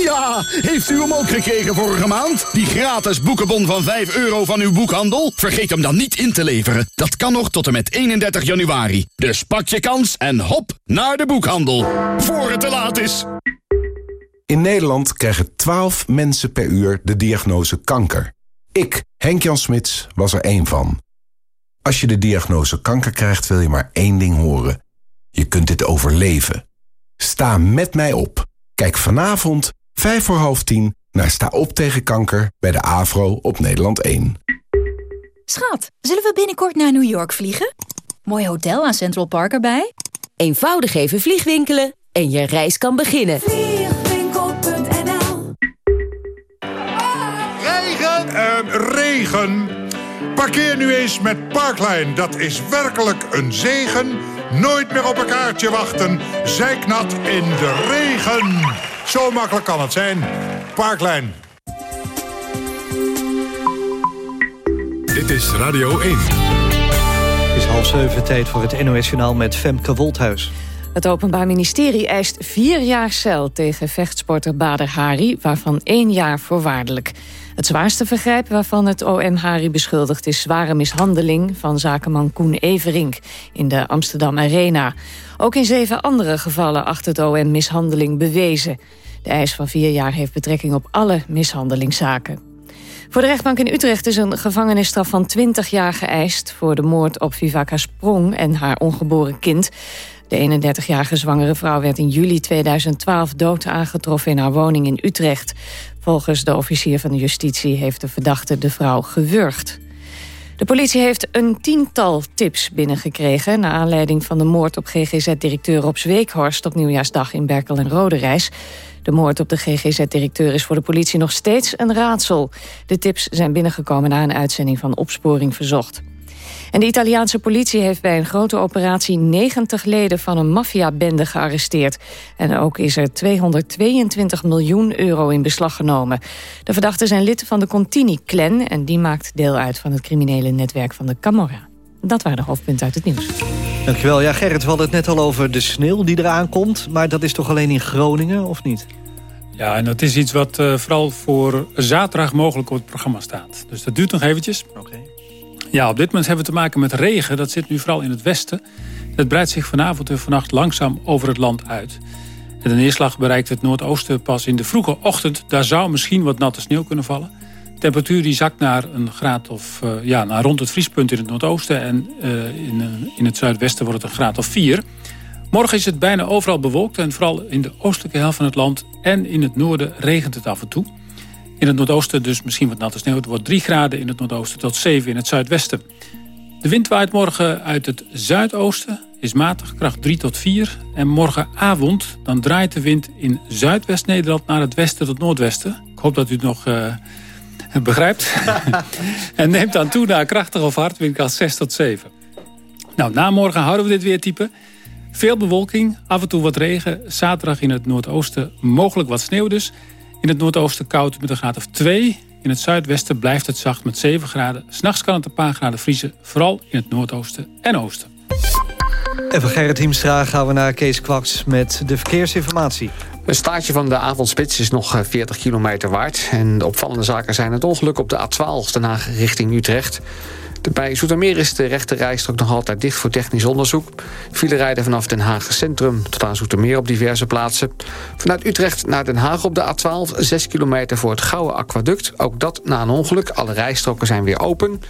Ja, heeft u hem ook gekregen vorige maand? Die gratis boekenbon van 5 euro van uw boekhandel? Vergeet hem dan niet in te leveren. Dat kan nog tot en met 31 januari. Dus pak je kans en hop naar de boekhandel. Voor het te laat is. In Nederland krijgen 12 mensen per uur de diagnose kanker. Ik, Henk-Jan Smits, was er één van. Als je de diagnose kanker krijgt, wil je maar één ding horen. Je kunt dit overleven. Sta met mij op. Kijk vanavond, 5 voor half 10, naar Sta op tegen kanker bij de AVRO op Nederland 1. Schat, zullen we binnenkort naar New York vliegen? Mooi hotel aan Central Park erbij? Eenvoudig even vliegwinkelen en je reis kan beginnen. Vliegwinkel.nl Regen! Uh, regen! Parkeer nu eens met Parkline. Dat is werkelijk een zegen. Nooit meer op een kaartje wachten. Zijknat in de regen. Zo makkelijk kan het zijn. Parklijn. Dit is Radio 1. Het is half zeven tijd voor het NOS-journaal met Femke Wolthuis. Het Openbaar Ministerie eist vier jaar cel tegen vechtsporter Bader Hari... waarvan één jaar voorwaardelijk. Het zwaarste vergrijp waarvan het OM Hari beschuldigd is... zware mishandeling van zakenman Koen Everink in de Amsterdam Arena. Ook in zeven andere gevallen acht het OM mishandeling bewezen. De eis van vier jaar heeft betrekking op alle mishandelingszaken. Voor de rechtbank in Utrecht is een gevangenisstraf van 20 jaar geëist... voor de moord op Vivaka Sprong en haar ongeboren kind. De 31-jarige zwangere vrouw werd in juli 2012 dood aangetroffen in haar woning in Utrecht. Volgens de officier van de justitie heeft de verdachte de vrouw gewurgd. De politie heeft een tiental tips binnengekregen... naar aanleiding van de moord op GGZ-directeur Rob Zweekhorst... op nieuwjaarsdag in Berkel en Roderijs. De moord op de GGZ-directeur is voor de politie nog steeds een raadsel. De tips zijn binnengekomen na een uitzending van Opsporing Verzocht. En de Italiaanse politie heeft bij een grote operatie 90 leden van een maffiabende gearresteerd. En ook is er 222 miljoen euro in beslag genomen. De verdachten zijn lid van de Contini-clan en die maakt deel uit van het criminele netwerk van de Camorra. Dat waren de hoofdpunten uit het nieuws. Dankjewel. Ja, Gerrit, we hadden het net al over de sneeuw die eraan komt. Maar dat is toch alleen in Groningen, of niet? Ja, en dat is iets wat uh, vooral voor zaterdag mogelijk op het programma staat. Dus dat duurt nog eventjes. Oké. Ja, op dit moment hebben we te maken met regen. Dat zit nu vooral in het westen. Het breidt zich vanavond en vannacht langzaam over het land uit. De neerslag bereikt het noordoosten pas in de vroege ochtend. Daar zou misschien wat natte sneeuw kunnen vallen. De temperatuur die zakt naar een graad of uh, ja, naar rond het vriespunt in het noordoosten. En uh, in, uh, in het zuidwesten wordt het een graad of 4. Morgen is het bijna overal bewolkt. En vooral in de oostelijke helft van het land en in het noorden regent het af en toe. In het noordoosten dus misschien wat natte sneeuw. Het wordt 3 graden in het noordoosten tot 7 in het zuidwesten. De wind waait morgen uit het zuidoosten, is matig, kracht 3 tot 4. En morgenavond dan draait de wind in zuidwest-Nederland naar het westen tot noordwesten. Ik hoop dat u het nog uh, begrijpt. en neemt dan toe naar krachtig of hard, windkracht 6 tot 7. Nou, na morgen houden we dit weertype. Veel bewolking, af en toe wat regen. Zaterdag in het noordoosten mogelijk wat sneeuw dus. In het noordoosten koud met een graad of 2. In het zuidwesten blijft het zacht met 7 graden. S'nachts kan het een paar graden vriezen, vooral in het noordoosten en oosten. En van Gerrit Hiemstra gaan we naar Kees Kwaks met de verkeersinformatie. Een staartje van de avondspits is nog 40 kilometer waard. En de opvallende zaken zijn het ongeluk op de A12 Den Haag richting Utrecht. Bij Zoetermeer is de rechte rijstrook nog altijd dicht voor technisch onderzoek. File rijden vanaf Den Haag Centrum tot aan Zoetermeer op diverse plaatsen. Vanuit Utrecht naar Den Haag op de A12, 6 kilometer voor het Gouden Aquaduct. Ook dat na een ongeluk. Alle rijstroken zijn weer open.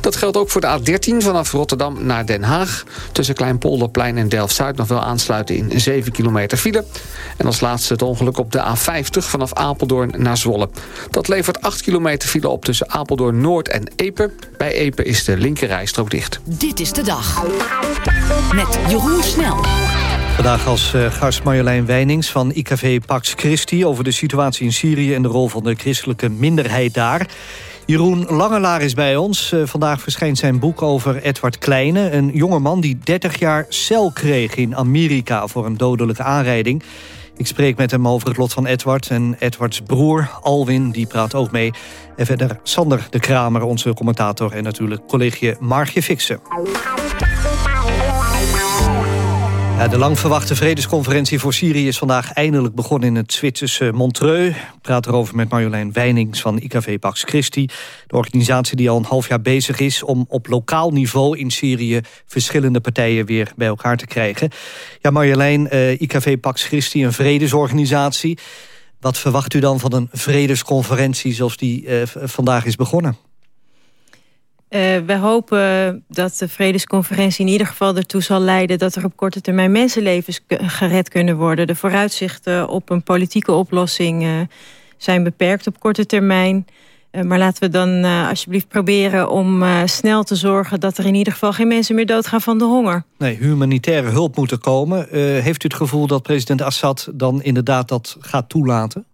Dat geldt ook voor de A13 vanaf Rotterdam naar Den Haag. Tussen Kleinpolderplein en Delft-Zuid nog wel aansluiten in 7 kilometer file. En als laatste het ongeluk op de A50 vanaf Apeldoorn naar Zwolle. Dat levert 8 kilometer file op tussen Apeldoorn Noord en Epe. Bij Epe is de linkerrijstrook dicht. Dit is de dag. Met Jeroen Snel. Vandaag als uh, gast Marjolein Weinings van IKV Pax Christi... over de situatie in Syrië en de rol van de christelijke minderheid daar. Jeroen Langelaar is bij ons. Uh, vandaag verschijnt zijn boek over Edward Kleine. Een jongeman die 30 jaar cel kreeg in Amerika voor een dodelijke aanrijding. Ik spreek met hem over het lot van Edward. En Edwards broer, Alwin, die praat ook mee. En verder Sander de Kramer, onze commentator. En natuurlijk collega Margje Fixen. De lang verwachte vredesconferentie voor Syrië is vandaag eindelijk begonnen in het Zwitserse Montreux. Ik praat erover met Marjolein Weinings van IKV Pax Christi. De organisatie die al een half jaar bezig is om op lokaal niveau in Syrië verschillende partijen weer bij elkaar te krijgen. Ja, Marjolein, uh, IKV Pax Christi, een vredesorganisatie. Wat verwacht u dan van een vredesconferentie zoals die uh, vandaag is begonnen? Uh, we hopen dat de vredesconferentie in ieder geval ertoe zal leiden... dat er op korte termijn mensenlevens gered kunnen worden. De vooruitzichten op een politieke oplossing uh, zijn beperkt op korte termijn. Uh, maar laten we dan alsjeblieft proberen om snel te zorgen... dat er in ieder geval geen mensen meer doodgaan van de honger. Nee, humanitaire hulp moet er komen. heeft u het gevoel dat president Assad dan inderdaad dat gaat toelaten?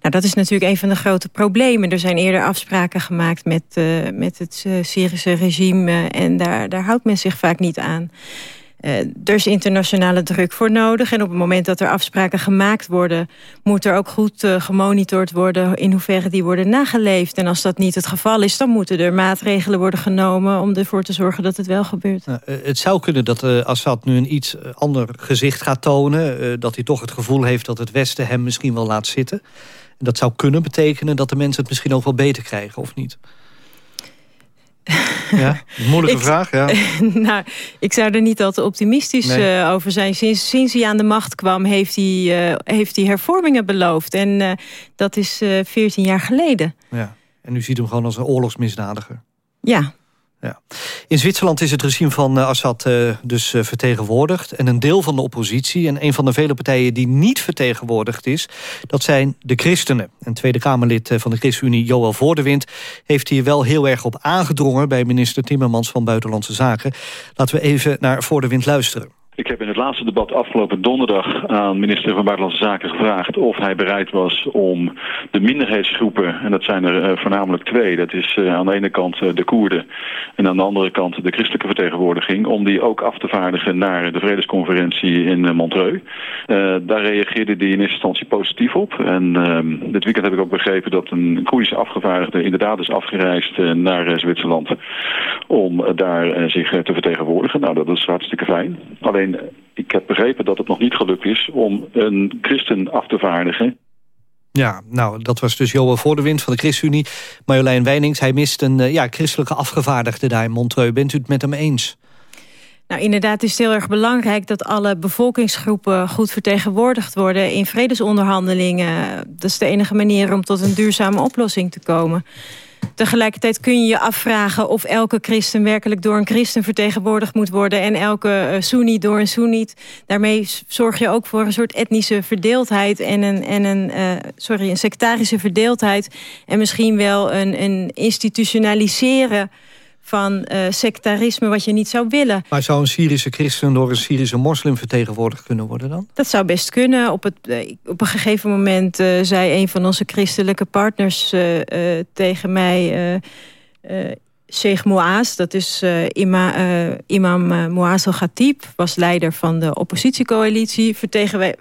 Nou, dat is natuurlijk een van de grote problemen. Er zijn eerder afspraken gemaakt met, uh, met het uh, Syrische regime... Uh, en daar, daar houdt men zich vaak niet aan. Uh, er is internationale druk voor nodig. En op het moment dat er afspraken gemaakt worden... moet er ook goed uh, gemonitord worden in hoeverre die worden nageleefd. En als dat niet het geval is, dan moeten er maatregelen worden genomen... om ervoor te zorgen dat het wel gebeurt. Nou, het zou kunnen dat uh, Assad nu een iets ander gezicht gaat tonen. dat hij toch het gevoel heeft dat het Westen hem misschien wel laat zitten. En dat zou kunnen betekenen dat de mensen het misschien ook wel beter krijgen, of niet? Ja, moeilijke vraag, ja. nou, ik zou er niet al te optimistisch nee. uh, over zijn. Sinds, sinds hij aan de macht kwam, heeft hij, uh, heeft hij hervormingen beloofd. En uh, dat is 14 jaar geleden. Ja. En u ziet hem gewoon als een oorlogsmisdadiger. Ja, In Zwitserland is het regime van Assad uh, dus uh, vertegenwoordigd. En een deel van de oppositie en een van de vele partijen die niet vertegenwoordigd is... dat zijn de christenen. En Tweede Kamerlid van de ChristenUnie, Joël Voordewind... heeft hier wel heel erg op aangedrongen bij minister Timmermans van Buitenlandse Zaken. Laten we even naar Voordewind luisteren. Ik heb in het laatste debat afgelopen donderdag aan minister van Buitenlandse Zaken gevraagd of hij bereid was om de minderheidsgroepen, en dat zijn er uh, voornamelijk twee, dat is uh, aan de ene kant uh, de Koerden en aan de andere kant de christelijke vertegenwoordiging, om die ook af te vaardigen naar de vredesconferentie in Montreux. daar reageerde hij in eerste instantie positief op. En ehm, dit weekend heb ik ook begrepen dat een Koerdische afgevaardigde inderdaad is afgereisd naar Zwitserland om daar zich te vertegenwoordigen. Nou, dat is hartstikke fijn. Alleen ik heb begrepen dat het nog niet gelukt is om een christen af te vaardigen. Ja, nou, dat was dus Johan Voordewind van de ChristenUnie. Marjolein Weinings, hij mist een uh, ja, christelijke afgevaardigde daar in Montreux. Bent u het met hem eens? Nou, inderdaad is het heel erg belangrijk dat alle bevolkingsgroepen goed vertegenwoordigd worden in vredesonderhandelingen. Dat is de enige manier om tot een duurzame oplossing te komen. Tegelijkertijd kun je je afvragen of elke christen werkelijk door een christen vertegenwoordigd moet worden en elke uh, door een Soenniet. Daarmee zorg je ook voor een soort etnische verdeeldheid en een, en een, uh, sorry, een sectarische verdeeldheid en misschien wel een, een institutionaliseren van uh, sectarisme wat je niet zou willen. Maar zou een Syrische christen door een Syrische moslim vertegenwoordigd kunnen worden dan? Dat zou best kunnen. Op, het, uh, op een gegeven moment uh, zei een van onze christelijke partners tegen mij... Sheikh Moaz, dat is ima, imam Moaz al-Ghatib... was leider van de oppositiecoalitie...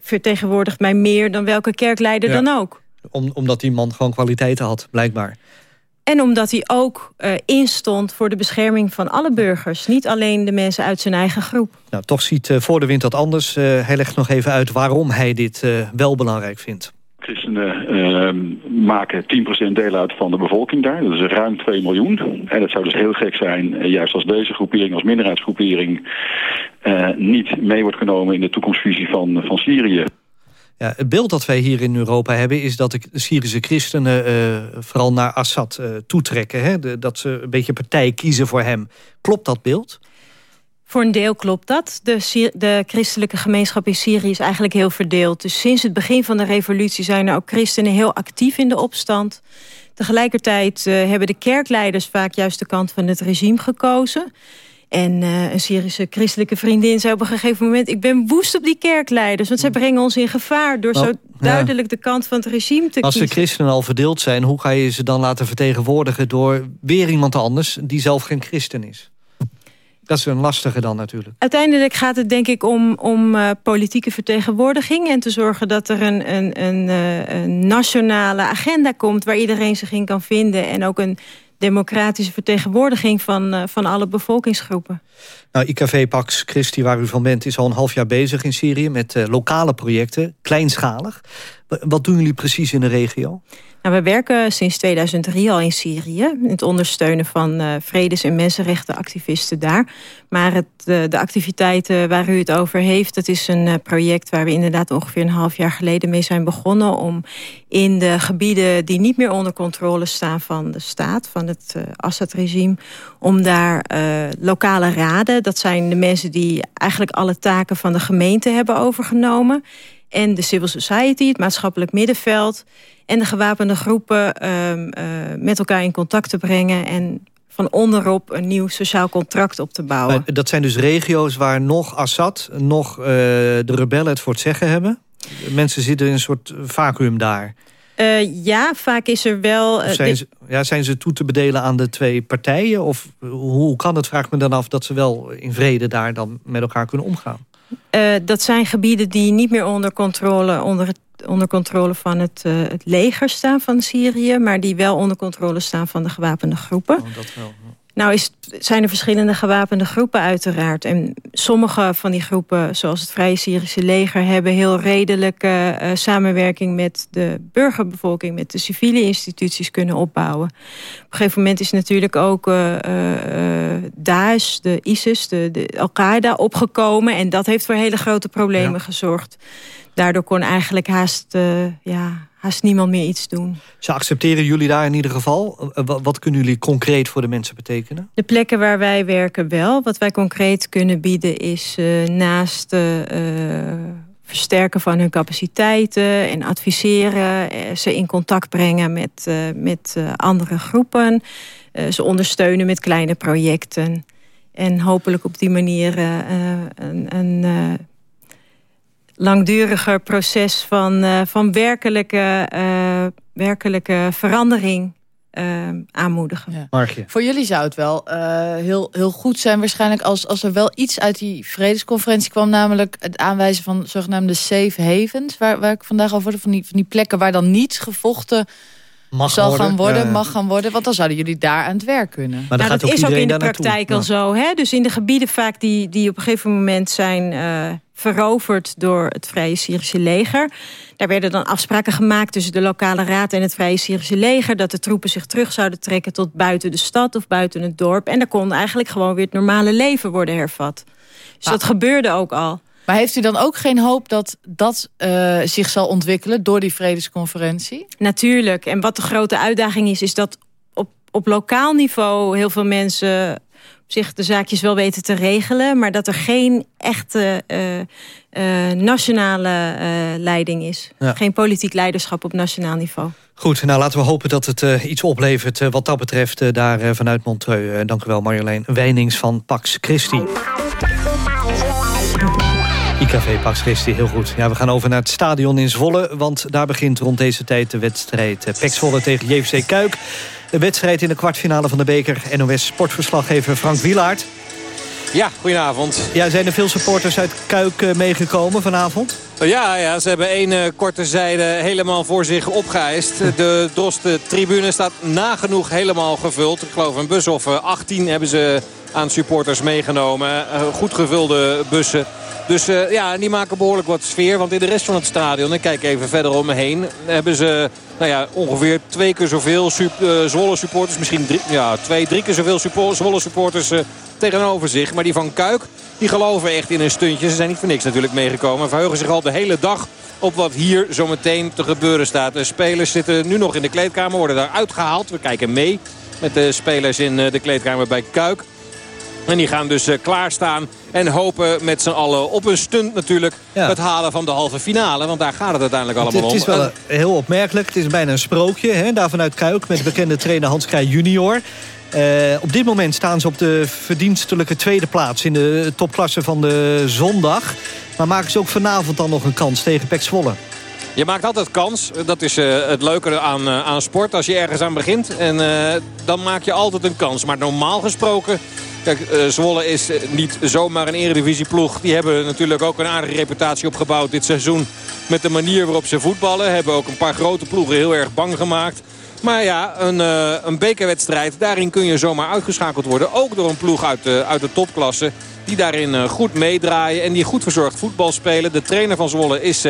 vertegenwoordigt mij meer dan welke kerkleider ja. dan ook. Om, omdat die man gewoon kwaliteiten had, blijkbaar. En omdat hij ook uh, instond voor de bescherming van alle burgers. Niet alleen de mensen uit zijn eigen groep. Nou, toch ziet uh, Voor de Wind dat anders. Uh, hij legt nog even uit waarom hij dit wel belangrijk vindt. Christenen ehm, maken 10% deel uit van de bevolking daar. Dat is ruim 2 miljoen. En het zou dus heel gek zijn, juist als deze groepering, als minderheidsgroepering... niet mee wordt genomen in de toekomstvisie van, van Syrië. Ja, het beeld dat wij hier in Europa hebben... is dat de Syrische christenen uh, vooral naar Assad uh, toetrekken. Hè? Dat ze een beetje partij kiezen voor hem. Klopt dat beeld? Voor een deel klopt dat. De, de, christelijke gemeenschap in Syrië is eigenlijk heel verdeeld. Dus sinds het begin van de revolutie zijn er ook christenen heel actief in de opstand. Tegelijkertijd uh, hebben de kerkleiders vaak juist de kant van het regime gekozen... En uh, een Syrische christelijke vriendin zei op een gegeven moment... ik ben woest op die kerkleiders, want zij brengen ons in gevaar... door nou, zo duidelijk ja. de kant van het regime te Als kiezen. Als de christenen al verdeeld zijn... hoe ga je ze dan laten vertegenwoordigen door weer iemand anders... die zelf geen christen is? Dat is een lastige dan natuurlijk. Uiteindelijk gaat het denk ik om, om uh, politieke vertegenwoordiging... en te zorgen dat er een, een, een, uh, een nationale agenda komt... waar iedereen zich in kan vinden en ook een democratische vertegenwoordiging van, uh, van alle bevolkingsgroepen. Nou, IKV Pax Christi, waar u van bent, is al een half jaar bezig in Syrië... met uh, lokale projecten, kleinschalig. Wat doen jullie precies in de regio? Nou, we werken sinds 2003 al in Syrië. In het ondersteunen van uh, vredes- en mensenrechtenactivisten daar. Maar het, uh, de activiteiten waar u het over heeft... dat is een uh, project waar we inderdaad ongeveer een half jaar geleden mee zijn begonnen... om in de gebieden die niet meer onder controle staan van de staat... van het Assad-regime, om daar lokale raden... dat zijn de mensen die eigenlijk alle taken van de gemeente hebben overgenomen... en de civil society, het maatschappelijk middenveld en de gewapende groepen um, uh, met elkaar in contact te brengen... en van onderop een nieuw sociaal contract op te bouwen. Maar dat zijn dus regio's waar nog Assad, nog uh, de rebellen het voor het zeggen hebben? Mensen zitten in een soort vacuüm daar. Uh, ja, vaak is er wel... Uh, zijn, ze, ja, zijn ze toe te bedelen aan de twee partijen? Of hoe kan het, vraag me dan af, dat ze wel in vrede daar dan met elkaar kunnen omgaan? Uh, dat zijn gebieden die niet meer onder controle, onder, onder controle van het, het leger staan van Syrië... maar die wel onder controle staan van de gewapende groepen. Oh, dat wel. Nou is, zijn er verschillende gewapende groepen uiteraard. En sommige van die groepen, zoals het Vrije Syrische leger... hebben heel redelijke uh, samenwerking met de burgerbevolking... met de civiele instituties kunnen opbouwen. Op een gegeven moment is natuurlijk ook uh, uh, Daesh, de ISIS, de, de Al-Qaeda opgekomen. En dat heeft voor hele grote problemen ja. gezorgd. Daardoor kon eigenlijk haast... ja, haast niemand meer iets doen. Ze accepteren jullie daar in ieder geval. Wat kunnen jullie concreet voor de mensen betekenen? De plekken waar wij werken wel. Wat wij concreet kunnen bieden is uh, naast uh, versterken van hun capaciteiten... en adviseren, ze in contact brengen met, met andere groepen. ze ondersteunen met kleine projecten. En hopelijk op die manier een... een langduriger proces van, uh, van werkelijke, uh, werkelijke verandering uh, aanmoedigen. Ja. Voor jullie zou het wel heel, heel goed zijn waarschijnlijk... Als, als er wel iets uit die vredesconferentie kwam... namelijk het aanwijzen van zogenaamde safe havens... waar, waar ik vandaag over hoorde, van die, van die plekken waar dan niet gevochten mag zal worden. gaan worden, mag gaan worden. Want dan zouden jullie daar aan het werk kunnen. Maar nou, dat is ook in de praktijk al zo. Hè? Dus in de gebieden vaak die, die op een gegeven moment zijn uh, veroverd door het Vrije Syrische leger. Daar werden dan afspraken gemaakt tussen de lokale raad en het Vrije Syrische leger... dat de troepen zich terug zouden trekken tot buiten de stad of buiten het dorp. En daar kon eigenlijk gewoon weer het normale leven worden hervat. Dus dat gebeurde ook al. Maar heeft u dan ook geen hoop dat dat uh, zich zal ontwikkelen door die vredesconferentie? Natuurlijk. En wat de grote uitdaging is, is dat op, op lokaal niveau heel veel mensen zich de zaakjes wel weten te regelen... maar dat er geen echte uh, uh, nationale leiding is. Geen politiek leiderschap op nationaal niveau. Goed, nou laten we hopen dat het iets oplevert wat dat betreft daar vanuit Montreux. dank u wel Marjolein Wijnings van Pax Christi. IKV Pax Christi, heel goed. Ja, we gaan over naar het stadion in Zwolle... want daar begint rond deze tijd de wedstrijd uh, Zwolle tegen JVC Kuik. De wedstrijd in de kwartfinale van de beker. NOS sportverslaggever Frank Wielaert. Ja, goedenavond. Ja, zijn er veel supporters uit Kuik uh, meegekomen vanavond? Ja, ja, ze hebben één uh, korte zijde helemaal voor zich opgeëist. De Droste tribune staat nagenoeg helemaal gevuld. Ik geloof een bus of 18 hebben ze aan supporters meegenomen. goed gevulde bussen. Dus uh, ja, die maken behoorlijk wat sfeer. Want in de rest van het stadion, ik kijk even verder om me heen... hebben ze nou ja, ongeveer twee keer zoveel uh, Zwolle supporters. Misschien drie, ja, twee, drie keer zoveel support, Zwolle supporters uh, tegenover zich. Maar die van Kuik, die geloven echt in een stuntje. Ze zijn niet voor niks natuurlijk meegekomen. Verheugen zich al de hele dag op wat hier zometeen te gebeuren staat. De spelers zitten nu nog in de kleedkamer, worden daar uitgehaald. We kijken mee met de spelers in de kleedkamer bij Kuik. En die gaan dus klaarstaan en hopen met z'n allen op een stunt natuurlijk het halen van de halve finale. Want daar gaat het uiteindelijk allemaal om. Het is wel heel opmerkelijk. Het is bijna een sprookje. Hè? Daar vanuit Kuik met de bekende trainer Hans Krij junior. Uh, op dit moment staan ze op de verdienstelijke tweede plaats... in de topklasse van de zondag. Maar maken ze ook vanavond dan nog een kans tegen Pek Zwolle? Je maakt altijd kans. Dat is uh, het leuke aan, uh, aan sport. Als je ergens aan begint. En dan maak je altijd een kans. Maar normaal gesproken Kijk, Zwolle is eh, niet zomaar een eredivisieploeg. Die hebben natuurlijk ook een aardige reputatie opgebouwd dit seizoen. Met de manier waarop ze voetballen. Hebben ook een paar grote ploegen heel erg bang gemaakt. Maar ja, een, uh, een bekerwedstrijd, daarin kun je zomaar uitgeschakeld worden. Ook door een ploeg uit de, uit de topklasse. Die daarin goed meedraaien en die goed verzorgd voetbal spelen. De trainer van Zwolle is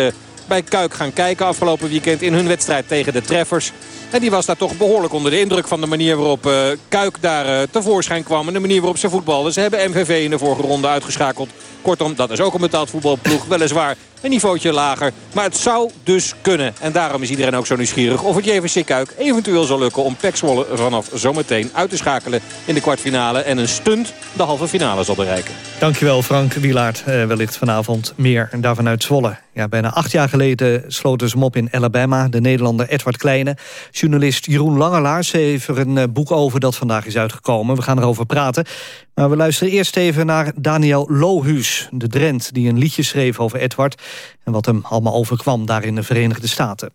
bij Kuik gaan kijken afgelopen weekend in hun wedstrijd tegen de Treffers. En die was daar toch behoorlijk onder de indruk van de manier waarop Kuik daar tevoorschijn kwam. En de manier waarop ze voetbalden. Ze hebben MVV in de vorige ronde uitgeschakeld. Kortom, dat is ook een betaald voetbalploeg. Weliswaar een niveautje lager. Maar het zou dus kunnen. En daarom is iedereen ook zo nieuwsgierig of het JVC Kuik eventueel zal lukken om Pek Zwolle vanaf zometeen uit te schakelen in de kwartfinale. En een stunt de halve finale zal bereiken. Dankjewel Frank Wielaert. Uh, wellicht vanavond meer daarvan uit Zwolle. Ja, bijna acht jaar geleden sloten ze hem op in Alabama. De Nederlander Edward Kleine. Journalist Jeroen Langelaars heeft er een eh, boek over dat vandaag is uitgekomen. We gaan erover praten. Maar we luisteren eerst even naar Daniel Lohuus. De Drent die een liedje schreef over Edward. En wat hem allemaal overkwam daar in de Verenigde Staten.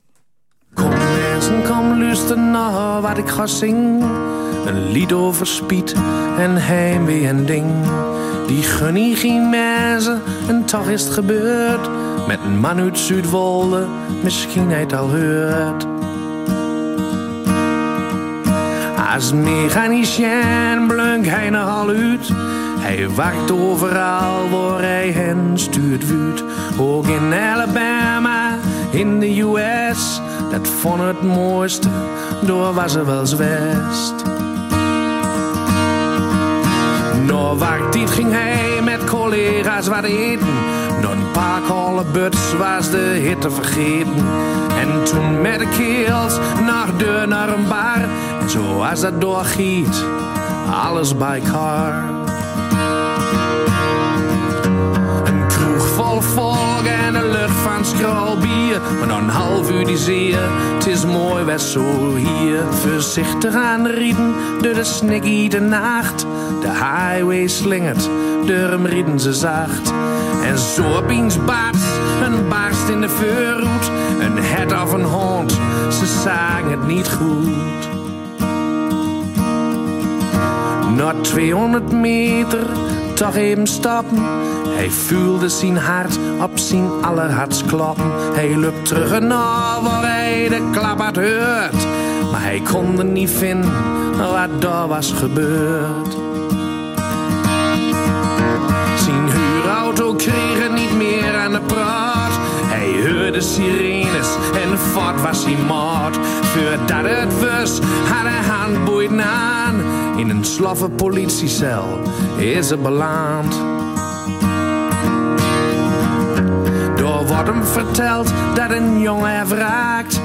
Kom luister naar wat ik ga zingen. Een lied over spiet en heimwee en ding. Die gun ik geen mensen en toch is het gebeurd. Met een man uit Zuidwolde, misschien hij het al heurt. Als mechanicien blunk hij nogal uit. Hij wacht overal waar hij hen stuurt wuut. Ook in Alabama, in de US. Dat vond het mooiste, door was er wel west. Wacht dit ging hij met collega's wat eten. Nog een paar kolle buts was de hitte vergeten. En toen met de keels naar deur naar een bar. En zoals dat doorgiet, alles bij elkaar. Van scrollbier. Maar dan half uur die je, het is mooi best zo hier. Voorzichtig aan de rieden, door de snikkie de nacht. De highway slingert, door hem rieden ze zacht. En zo opeens barst, een barst in de voorroet. Een het of een hond, ze zagen het niet goed. Na 200 meter, toch even stappen. Hij voelde zijn hart op zijn allerhardst klappen. Hij loopt terug naar waar hij de klap had heard. Maar hij kon niet vinden wat daar was gebeurd. Zijn huurauto kreeg het niet meer aan de praat. Hoorde sirenes en voort was hij maat. Voordat het was, had hij handboeien aan. In een slaffe politiecel is er beland. Door wordt hem verteld dat een jongen heeft raakt.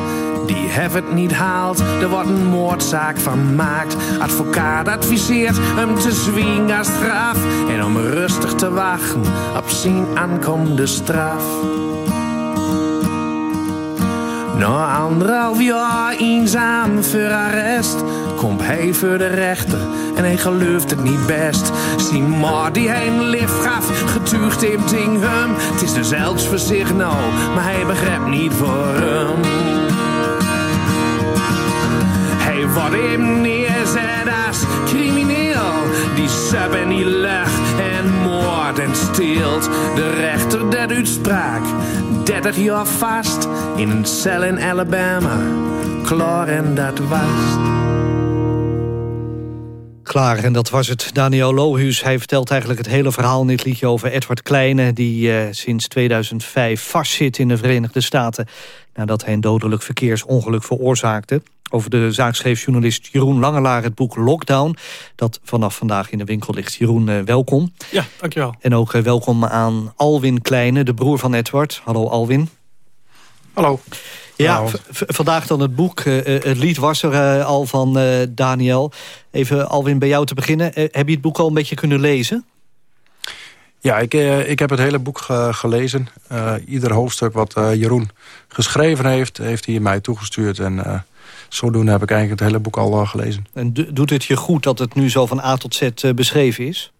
Die heeft het niet haalt, er wordt een moordzaak van maakt. Advocaat adviseert hem te zwiegen als straf. En om rustig te wachten op zijn aankomende straf. Na anderhalf jaar eenzaam voor arrest komt hij voor de rechter en hij gelooft het niet best. Zijn ma die hij een lift gaf, getuigd hem. Het is dus zelfs voor zich nou, maar hij begrijpt niet hem. Hij wordt hem neerzet als crimineel. Die sub en die en moord en steelt. De rechter dat uitspraak, 30 jaar vast. In een cel in Alabama, klaar en dat was. Klaar, en dat was het. Daniel Lohuus, hij vertelt eigenlijk het hele verhaal in dit liedje over Edward Kleine... die uh, sinds 2005 vastzit in de Verenigde Staten... nadat hij een dodelijk verkeersongeluk veroorzaakte. Over de zaak schreef journalist Jeroen Langelaar het boek Lockdown... dat vanaf vandaag in de winkel ligt. Jeroen, uh, welkom. Ja, dankjewel. En ook uh, welkom aan Alwin Kleine, de broer van Edward. Hallo Alwin. Hallo. Ja, vandaag dan het boek. Uh, het lied was er uh, al van uh, Daniel. Even Alwin, bij jou te beginnen. heb je het boek al een beetje kunnen lezen? Ja, ik, ik heb het hele boek ge gelezen. ieder hoofdstuk wat Jeroen geschreven heeft, heeft hij mij toegestuurd. En zodoende heb ik eigenlijk het hele boek al gelezen. En doet het je goed dat het nu zo van A tot Z beschreven is?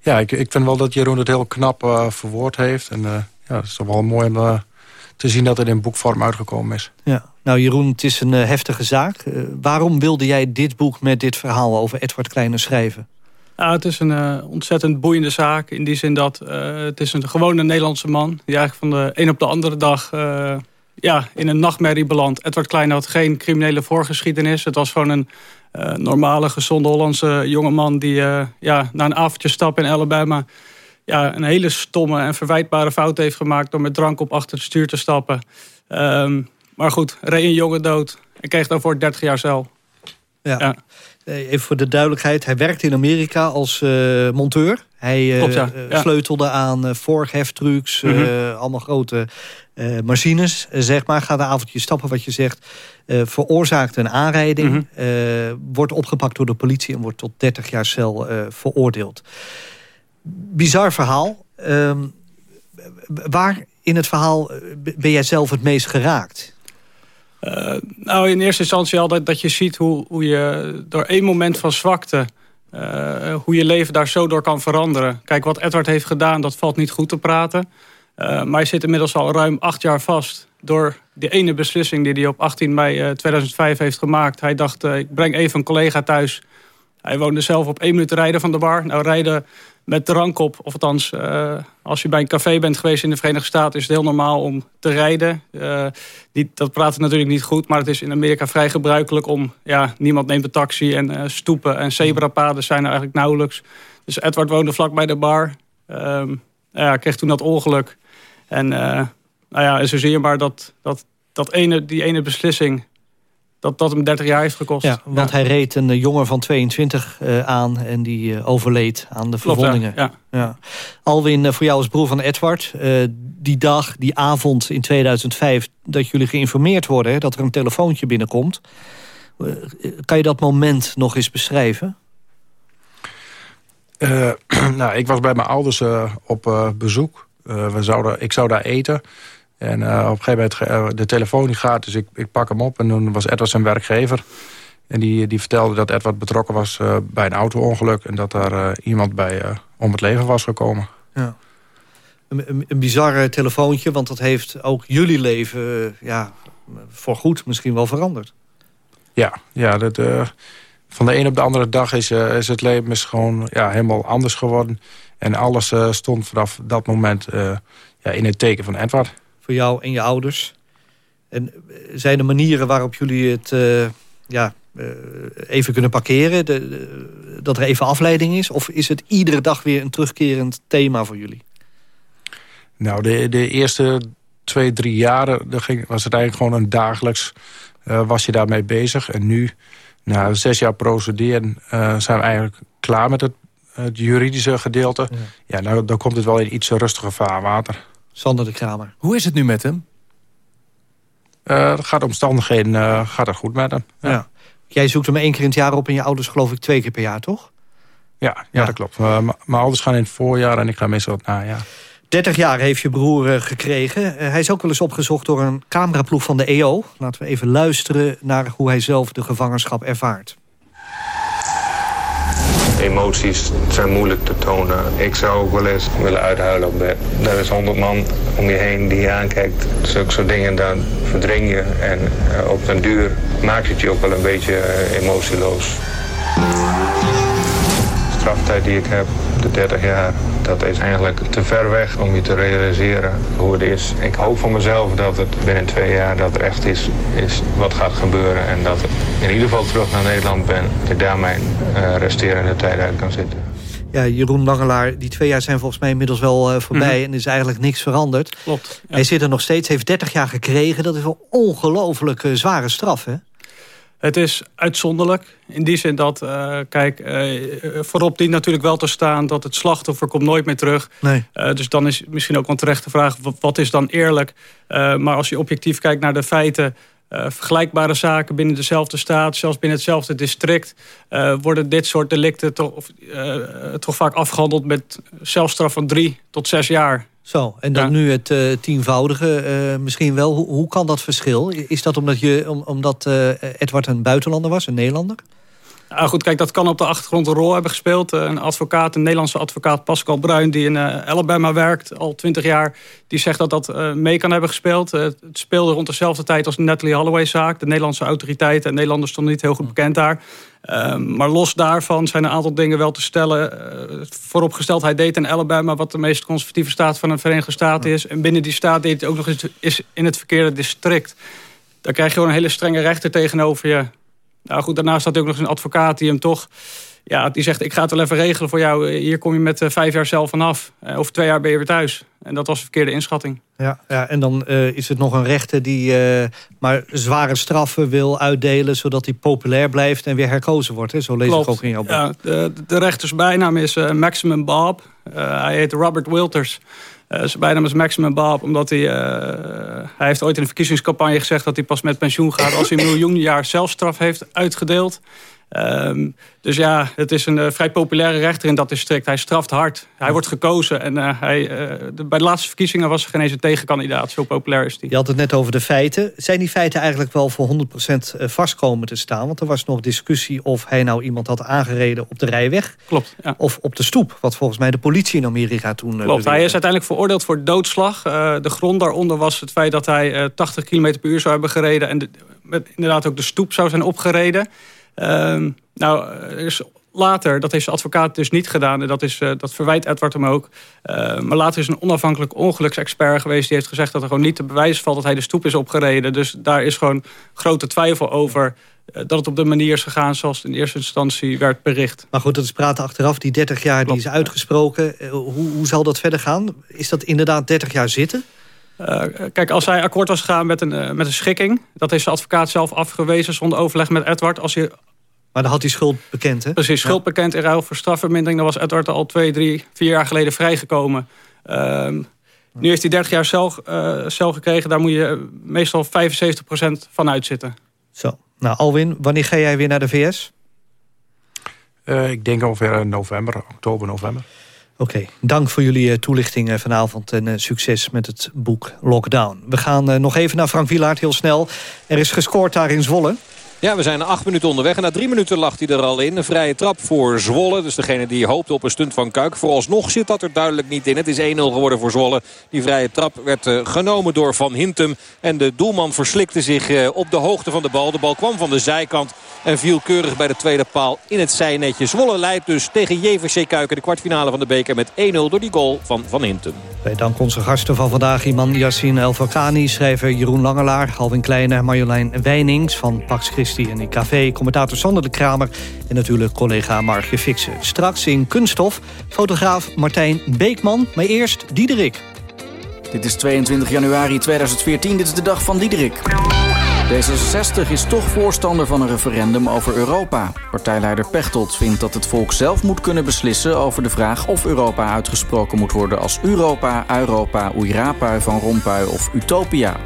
Ja, ik, ik vind wel dat Jeroen het heel knap verwoord heeft. En ja, het is toch wel mooi om te zien dat het in boekvorm uitgekomen is. Ja. Nou Jeroen, het is een uh, heftige zaak. Uh, waarom wilde jij dit boek met dit verhaal over Edward Kleine schrijven? Ja, het is een uh, ontzettend boeiende zaak. In die zin dat het is een gewone Nederlandse man... die eigenlijk van de een op de andere dag ja, in een nachtmerrie belandt. Edward Kleine had geen criminele voorgeschiedenis. Het was gewoon een normale, gezonde Hollandse jongeman... die ja, na een avondje stap in Alabama ja, een hele stomme en verwijtbare fout heeft gemaakt... door met drank op achter het stuur te stappen. Um, maar goed, reed een jongen dood en kreeg daarvoor 30 jaar cel. Ja. ja. Even voor de duidelijkheid, hij werkte in Amerika als uh, monteur. Hij uh, Klopt, ja. Ja. sleutelde aan uh, vorkheftrucks, mm -hmm. allemaal grote machines. zeg maar, gaat een avondje stappen wat je zegt. veroorzaakt een aanrijding, mm -hmm. wordt opgepakt door de politie... en wordt tot 30 jaar cel veroordeeld bizar verhaal. Um, waar in het verhaal eh, ben jij zelf het meest geraakt? Uh, nou, in eerste instantie al dat, dat je ziet hoe, hoe je door één moment van zwakte... Uh, hoe je leven daar zo door kan veranderen. Kijk, wat Edward heeft gedaan, dat valt niet goed te praten. Maar hij zit inmiddels al ruim acht jaar vast door die ene beslissing die hij op 18 mei 2005 heeft gemaakt. Hij dacht, ik breng even een collega thuis. Hij woonde zelf op één minuut rijden van de bar. Nou, rijden met drank op, of althans, als je bij een café bent geweest in de Verenigde Staten... is het heel normaal om te rijden. die, dat praat natuurlijk niet goed, maar het is in Amerika vrij gebruikelijk... om, ja, niemand neemt een taxi en stoepen en zebrapaden zijn er eigenlijk nauwelijks. Dus Edward woonde vlak bij de bar. Um, ja, kreeg toen dat ongeluk. En uh, nou ja, zo zie je maar dat, dat, dat ene, die ene beslissing... dat dat hem 30 jaar heeft gekost. Ja, want hij reed een eh, jongen van 22 uh, eh, aan... en die overleed aan de verwondingen. ja. ja. Alwin, voor jou als broer van Edward... die dag, die avond in 2005... dat jullie geïnformeerd worden... Hè, dat er een telefoontje binnenkomt... kan je dat moment nog eens beschrijven? Uh, nou, ik was bij mijn ouders uh, op uh, bezoek. we zouden, ik zou daar eten. En op een gegeven moment de telefoon die gaat, dus ik, ik pak hem op. En toen was Edward zijn werkgever. En die, die vertelde dat Edward betrokken was bij een auto-ongeluk... en dat daar iemand bij om het leven was gekomen. Ja. Een, een, bizarre telefoontje, want dat heeft ook jullie leven... ja, voorgoed misschien wel veranderd. Ja, ja dat van de een op de andere dag is, is het leven is gewoon ja, helemaal anders geworden. En alles stond vanaf dat moment ja, in het teken van Edward. Voor jou en je ouders. En zijn er manieren waarop jullie het ja, even kunnen parkeren? De, de, dat er even afleiding is? Of is het iedere dag weer een terugkerend thema voor jullie? Nou, de, de eerste twee, drie jaren ging, was het eigenlijk gewoon een dagelijks... was je daarmee bezig. En nu nou, zes jaar procederen zijn we eigenlijk klaar met het, het juridische gedeelte. Ja, ja nou, dan komt het wel in iets rustiger vaarwater. Sander de Kramer. Hoe is het nu met hem? Uh, het gaat omstandigheden uh, gaat het goed met hem. Ja. ja. Jij zoekt hem één keer in het jaar op en je ouders geloof ik twee keer per jaar, toch? Ja, ja, dat klopt. mijn ouders gaan in het voorjaar en ik ga meestal het najaar. 30 jaar heeft je broer gekregen. Hij is ook wel eens opgezocht door een cameraploeg van de EO. Laten we even luisteren naar hoe hij zelf de gevangenschap ervaart. Emoties zijn moeilijk te tonen. Ik zou ook wel eens willen uithuilen op bed. Er is honderd man om je heen die je aankijkt. Zulke soort dingen, dan verdring je. En uh, op den duur maakt het je ook wel een beetje emotieloos. De straftijd die ik heb, de 30 jaar, dat is eigenlijk te ver weg om je te realiseren hoe het is. Ik hoop voor mezelf dat het binnen twee jaar dat er echt is, is wat gaat gebeuren. En dat ik in ieder geval terug naar Nederland ben. Dat ik daar mijn uh, resterende tijd uit kan zitten. Ja, Jeroen Langelaar, die twee jaar zijn volgens mij inmiddels wel uh, voorbij... Mm. en is eigenlijk niks veranderd. Klopt. Ja. Hij zit er nog steeds, heeft 30 jaar gekregen. Dat is wel ongelooflijk uh, zware straf, hè? Het is uitzonderlijk. In die zin dat, uh, kijk, uh, voorop dient natuurlijk wel te staan... dat het slachtoffer komt nooit meer terug. Nee. Uh, dus dan is misschien ook wel terecht de vraag... wat, wat is dan eerlijk? maar als je objectief kijkt naar de feiten... vergelijkbare zaken binnen dezelfde staat... zelfs binnen hetzelfde district... worden dit soort delicten toch, toch vaak afgehandeld... met zelfstraf van drie tot zes jaar. Zo, en dan ja. nu het uh, tienvoudige uh, misschien wel. Hoe, hoe, kan dat verschil? Is dat omdat, je, om, omdat uh, Edward een buitenlander was, een Nederlander? Nou goed, kijk, dat kan op de achtergrond een rol hebben gespeeld. Een advocaat, een Nederlandse advocaat, Pascal Bruin... die in Alabama werkt, al twintig jaar... die zegt dat dat mee kan hebben gespeeld. het speelde rond dezelfde tijd als de Natalie Holloway-zaak. De Nederlandse autoriteiten en Nederlanders stonden niet heel goed bekend daar. Um, maar los daarvan zijn een aantal dingen wel te stellen. Uh, vooropgesteld, hij deed in Alabama wat de meest conservatieve staat van de Verenigde Staten is. En binnen die staat deed hij ook nog eens is in het verkeerde district. Daar krijg je gewoon een hele strenge rechter tegenover je. Nou goed, daarnaast staat ook nog eens een advocaat die hem toch ja, die zegt, ik ga het wel even regelen voor jou. Hier kom je met uh, vijf jaar zelf vanaf. Uh, over twee jaar ben je weer thuis. En dat was een verkeerde inschatting. Ja, ja en dan uh, is het nog een rechter die maar zware straffen wil uitdelen... zodat hij populair blijft en weer herkozen wordt. Hè? Zo lees Klopt. ik ook in jouw boek. Ja, de, de rechters bijnaam is Maximum Bob. hij heet Robert Wilters. Zijn bijnaam is Maximum Bob, omdat hij... hij heeft ooit in een verkiezingscampagne gezegd... dat hij pas met pensioen gaat als hij een miljoen jaar zelfstraf heeft uitgedeeld. Ehm, dus ja, het is een vrij populaire rechter in dat district. Hij straft hard. Hij wordt gekozen. En hij, de, bij de laatste verkiezingen was er geen eens een tegenkandidaat. Zo populair is hij. Je had het net over de feiten. Zijn die feiten eigenlijk wel voor 100% vast komen te staan? Want er was nog discussie of hij nou iemand had aangereden op de rijweg. Klopt, ja. Of op de stoep. Wat volgens mij de politie in Amerika toen Klopt, beweerde. hij is uiteindelijk veroordeeld voor doodslag. De grond daaronder was het feit dat hij uh, 80 km per uur zou hebben gereden... en de, met inderdaad ook de stoep zou zijn opgereden. Uh, nou, is later, dat heeft de advocaat dus niet gedaan... en dat, is, uh, dat verwijt Edward hem ook. Uh, maar later is een onafhankelijk ongeluksexpert geweest... die heeft gezegd dat er gewoon niet te bewijzen valt... dat hij de stoep is opgereden. Dus daar is gewoon grote twijfel over uh, dat het op de manier is gegaan... zoals het in eerste instantie werd bericht. Maar goed, dat is praten achteraf. Die 30 jaar die is uitgesproken. Hoe, hoe zal dat verder gaan? Is dat inderdaad 30 jaar zitten? Uh, kijk, als hij akkoord was gegaan met een, uh, met een schikking... dat heeft de advocaat zelf afgewezen zonder overleg met Edward... als hij maar dan had hij schuld bekend, hè? Precies, schuld bekend in ruil voor strafvermindering. Dan was Edward al twee, drie, vier jaar geleden vrijgekomen. Uh, nu heeft hij 30 jaar cel, uh, cel gekregen. Daar moet je meestal 75% van uitzitten. Zo. Nou, Alwin, wanneer ga jij weer naar de VS? Uh, ik denk ongeveer november, oktober, november. Oké, okay, dank voor jullie toelichting vanavond en succes met het boek Lockdown. We gaan nog even naar Frank Wielaert, heel snel. Er is gescoord daar in Zwolle. Ja, we zijn acht minuten onderweg. En na drie minuten lag hij er al in. Een vrije trap voor Zwolle. Dus degene die hoopte op een stunt van Kuik. Vooralsnog zit dat er duidelijk niet in. Het is 1-0 geworden voor Zwolle. Die vrije trap werd uh, genomen door Van Hintem. En de doelman verslikte zich uh, op de hoogte van de bal. De bal kwam van de zijkant. En viel keurig bij de tweede paal in het zijnetje. Zwolle leidt dus tegen JVC Kuiken de kwartfinale van de beker met 1-0 door die goal van Van Hintem. Wij danken onze gasten van vandaag. Iman Yassine El Fakani, schrijver Jeroen Langelaar, Alvin Kleine, Marjolein Wijnings van Pax en IKV, commentator Sander de Kramer en natuurlijk collega Margje Fixen. Straks in Kunststof, fotograaf Martijn Beekman, maar eerst Diederik. Dit is 22 januari 2014, dit is de dag van Diederik. D66 is toch voorstander van een referendum over Europa. Partijleider Pechtold vindt dat het volk zelf moet kunnen beslissen over de vraag of Europa uitgesproken moet worden als Europa, Europa, Oeirapa, Van Rompuy of Utopia.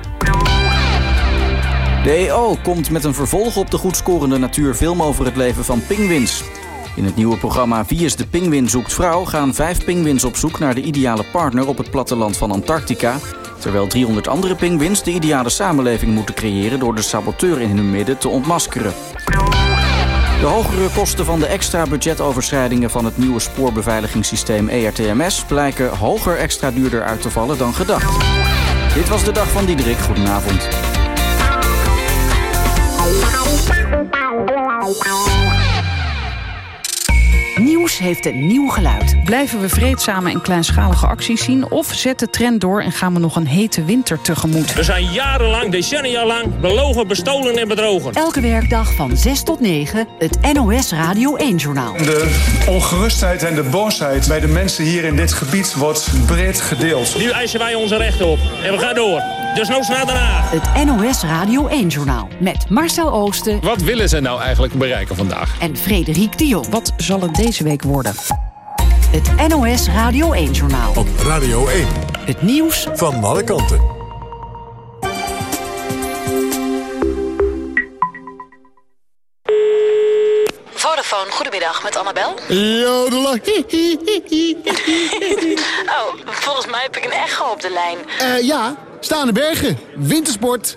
De EO komt met een vervolg op de goed scorende natuurfilm over het leven van pinguïns. In het nieuwe programma Wie is de pinguïn zoekt vrouw gaan vijf pinguïns op zoek naar de ideale partner op het platteland van Antarctica. Terwijl 300 andere pinguïns de ideale samenleving moeten creëren door de saboteur in hun midden te ontmaskeren. De hogere kosten van de extra budgetoverschrijdingen van het nieuwe spoorbeveiligingssysteem ERTMS blijken hoger extra duurder uit te vallen dan gedacht. Dit was de dag van Diederik. Goedenavond. Música Nieuws heeft een nieuw geluid. Blijven we vreedzame en kleinschalige acties zien... of zet de trend door en gaan we nog een hete winter tegemoet? We zijn jarenlang, decennia lang, belogen, bestolen en bedrogen. Elke werkdag van 6 tot 9, het NOS Radio 1-journaal. De ongerustheid en de boosheid bij de mensen hier in dit gebied wordt breed gedeeld. Nu eisen wij onze rechten op en we gaan door. Dus nog naar Den Haag. Het NOS Radio 1-journaal met Marcel Oosten. Wat willen ze nou eigenlijk bereiken vandaag? En Frederik Dion. Wat zal het deze week worden? Het NOS Radio 1-journaal. Op Radio 1. Het nieuws van alle kanten. Vodafone, goedemiddag, met Annabel. Jodela. oh, volgens mij heb ik een echo op de lijn. Uh, ja, staande bergen, wintersport,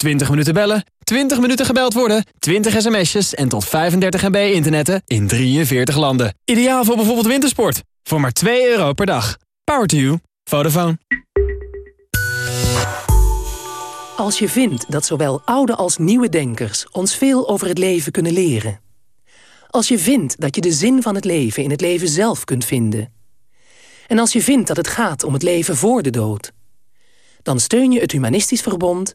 20 minuten bellen, 20 minuten gebeld worden, 20 sms'jes en tot 35 MB internetten in 43 landen. Ideaal voor bijvoorbeeld wintersport. Voor maar 2 euro per dag. Power to you. Vodafone. Als je vindt dat zowel oude als nieuwe denkers ons veel over het leven kunnen leren. Als je vindt dat je de zin van het leven in het leven zelf kunt vinden. En als je vindt dat het gaat om het leven voor de dood. Dan steun je het Humanistisch Verbond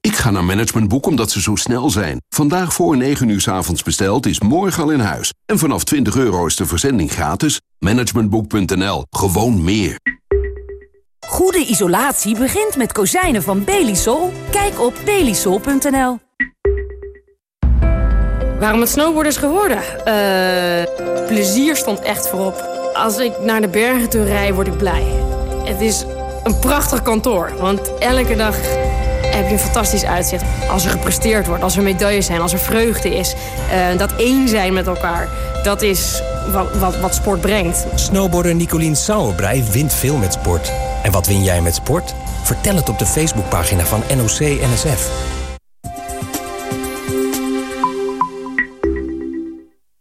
Ik ga naar Managementboek omdat ze zo snel zijn. Vandaag voor 9 uur s avonds besteld is morgen al in huis. En vanaf 20 euro is de verzending gratis. Managementboek.nl. Gewoon meer. Goede isolatie begint met kozijnen van Belisol. Kijk op belisol.nl. Waarom het snowboarden is geworden? Eh, plezier stond echt voorop. Als ik naar de bergen toe rijd, word ik blij. Het is een prachtig kantoor, want elke dag heb je een fantastisch uitzicht. Als er gepresteerd wordt, als er medailles zijn, als er vreugde is. Uh, dat één zijn met elkaar, dat is wat, wat, wat sport brengt. Snowboarder Nicolien Sauerbrei wint veel met sport. En wat win jij met sport? Vertel het op de Facebookpagina van NOC-NSF.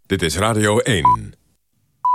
Dit is Radio 1.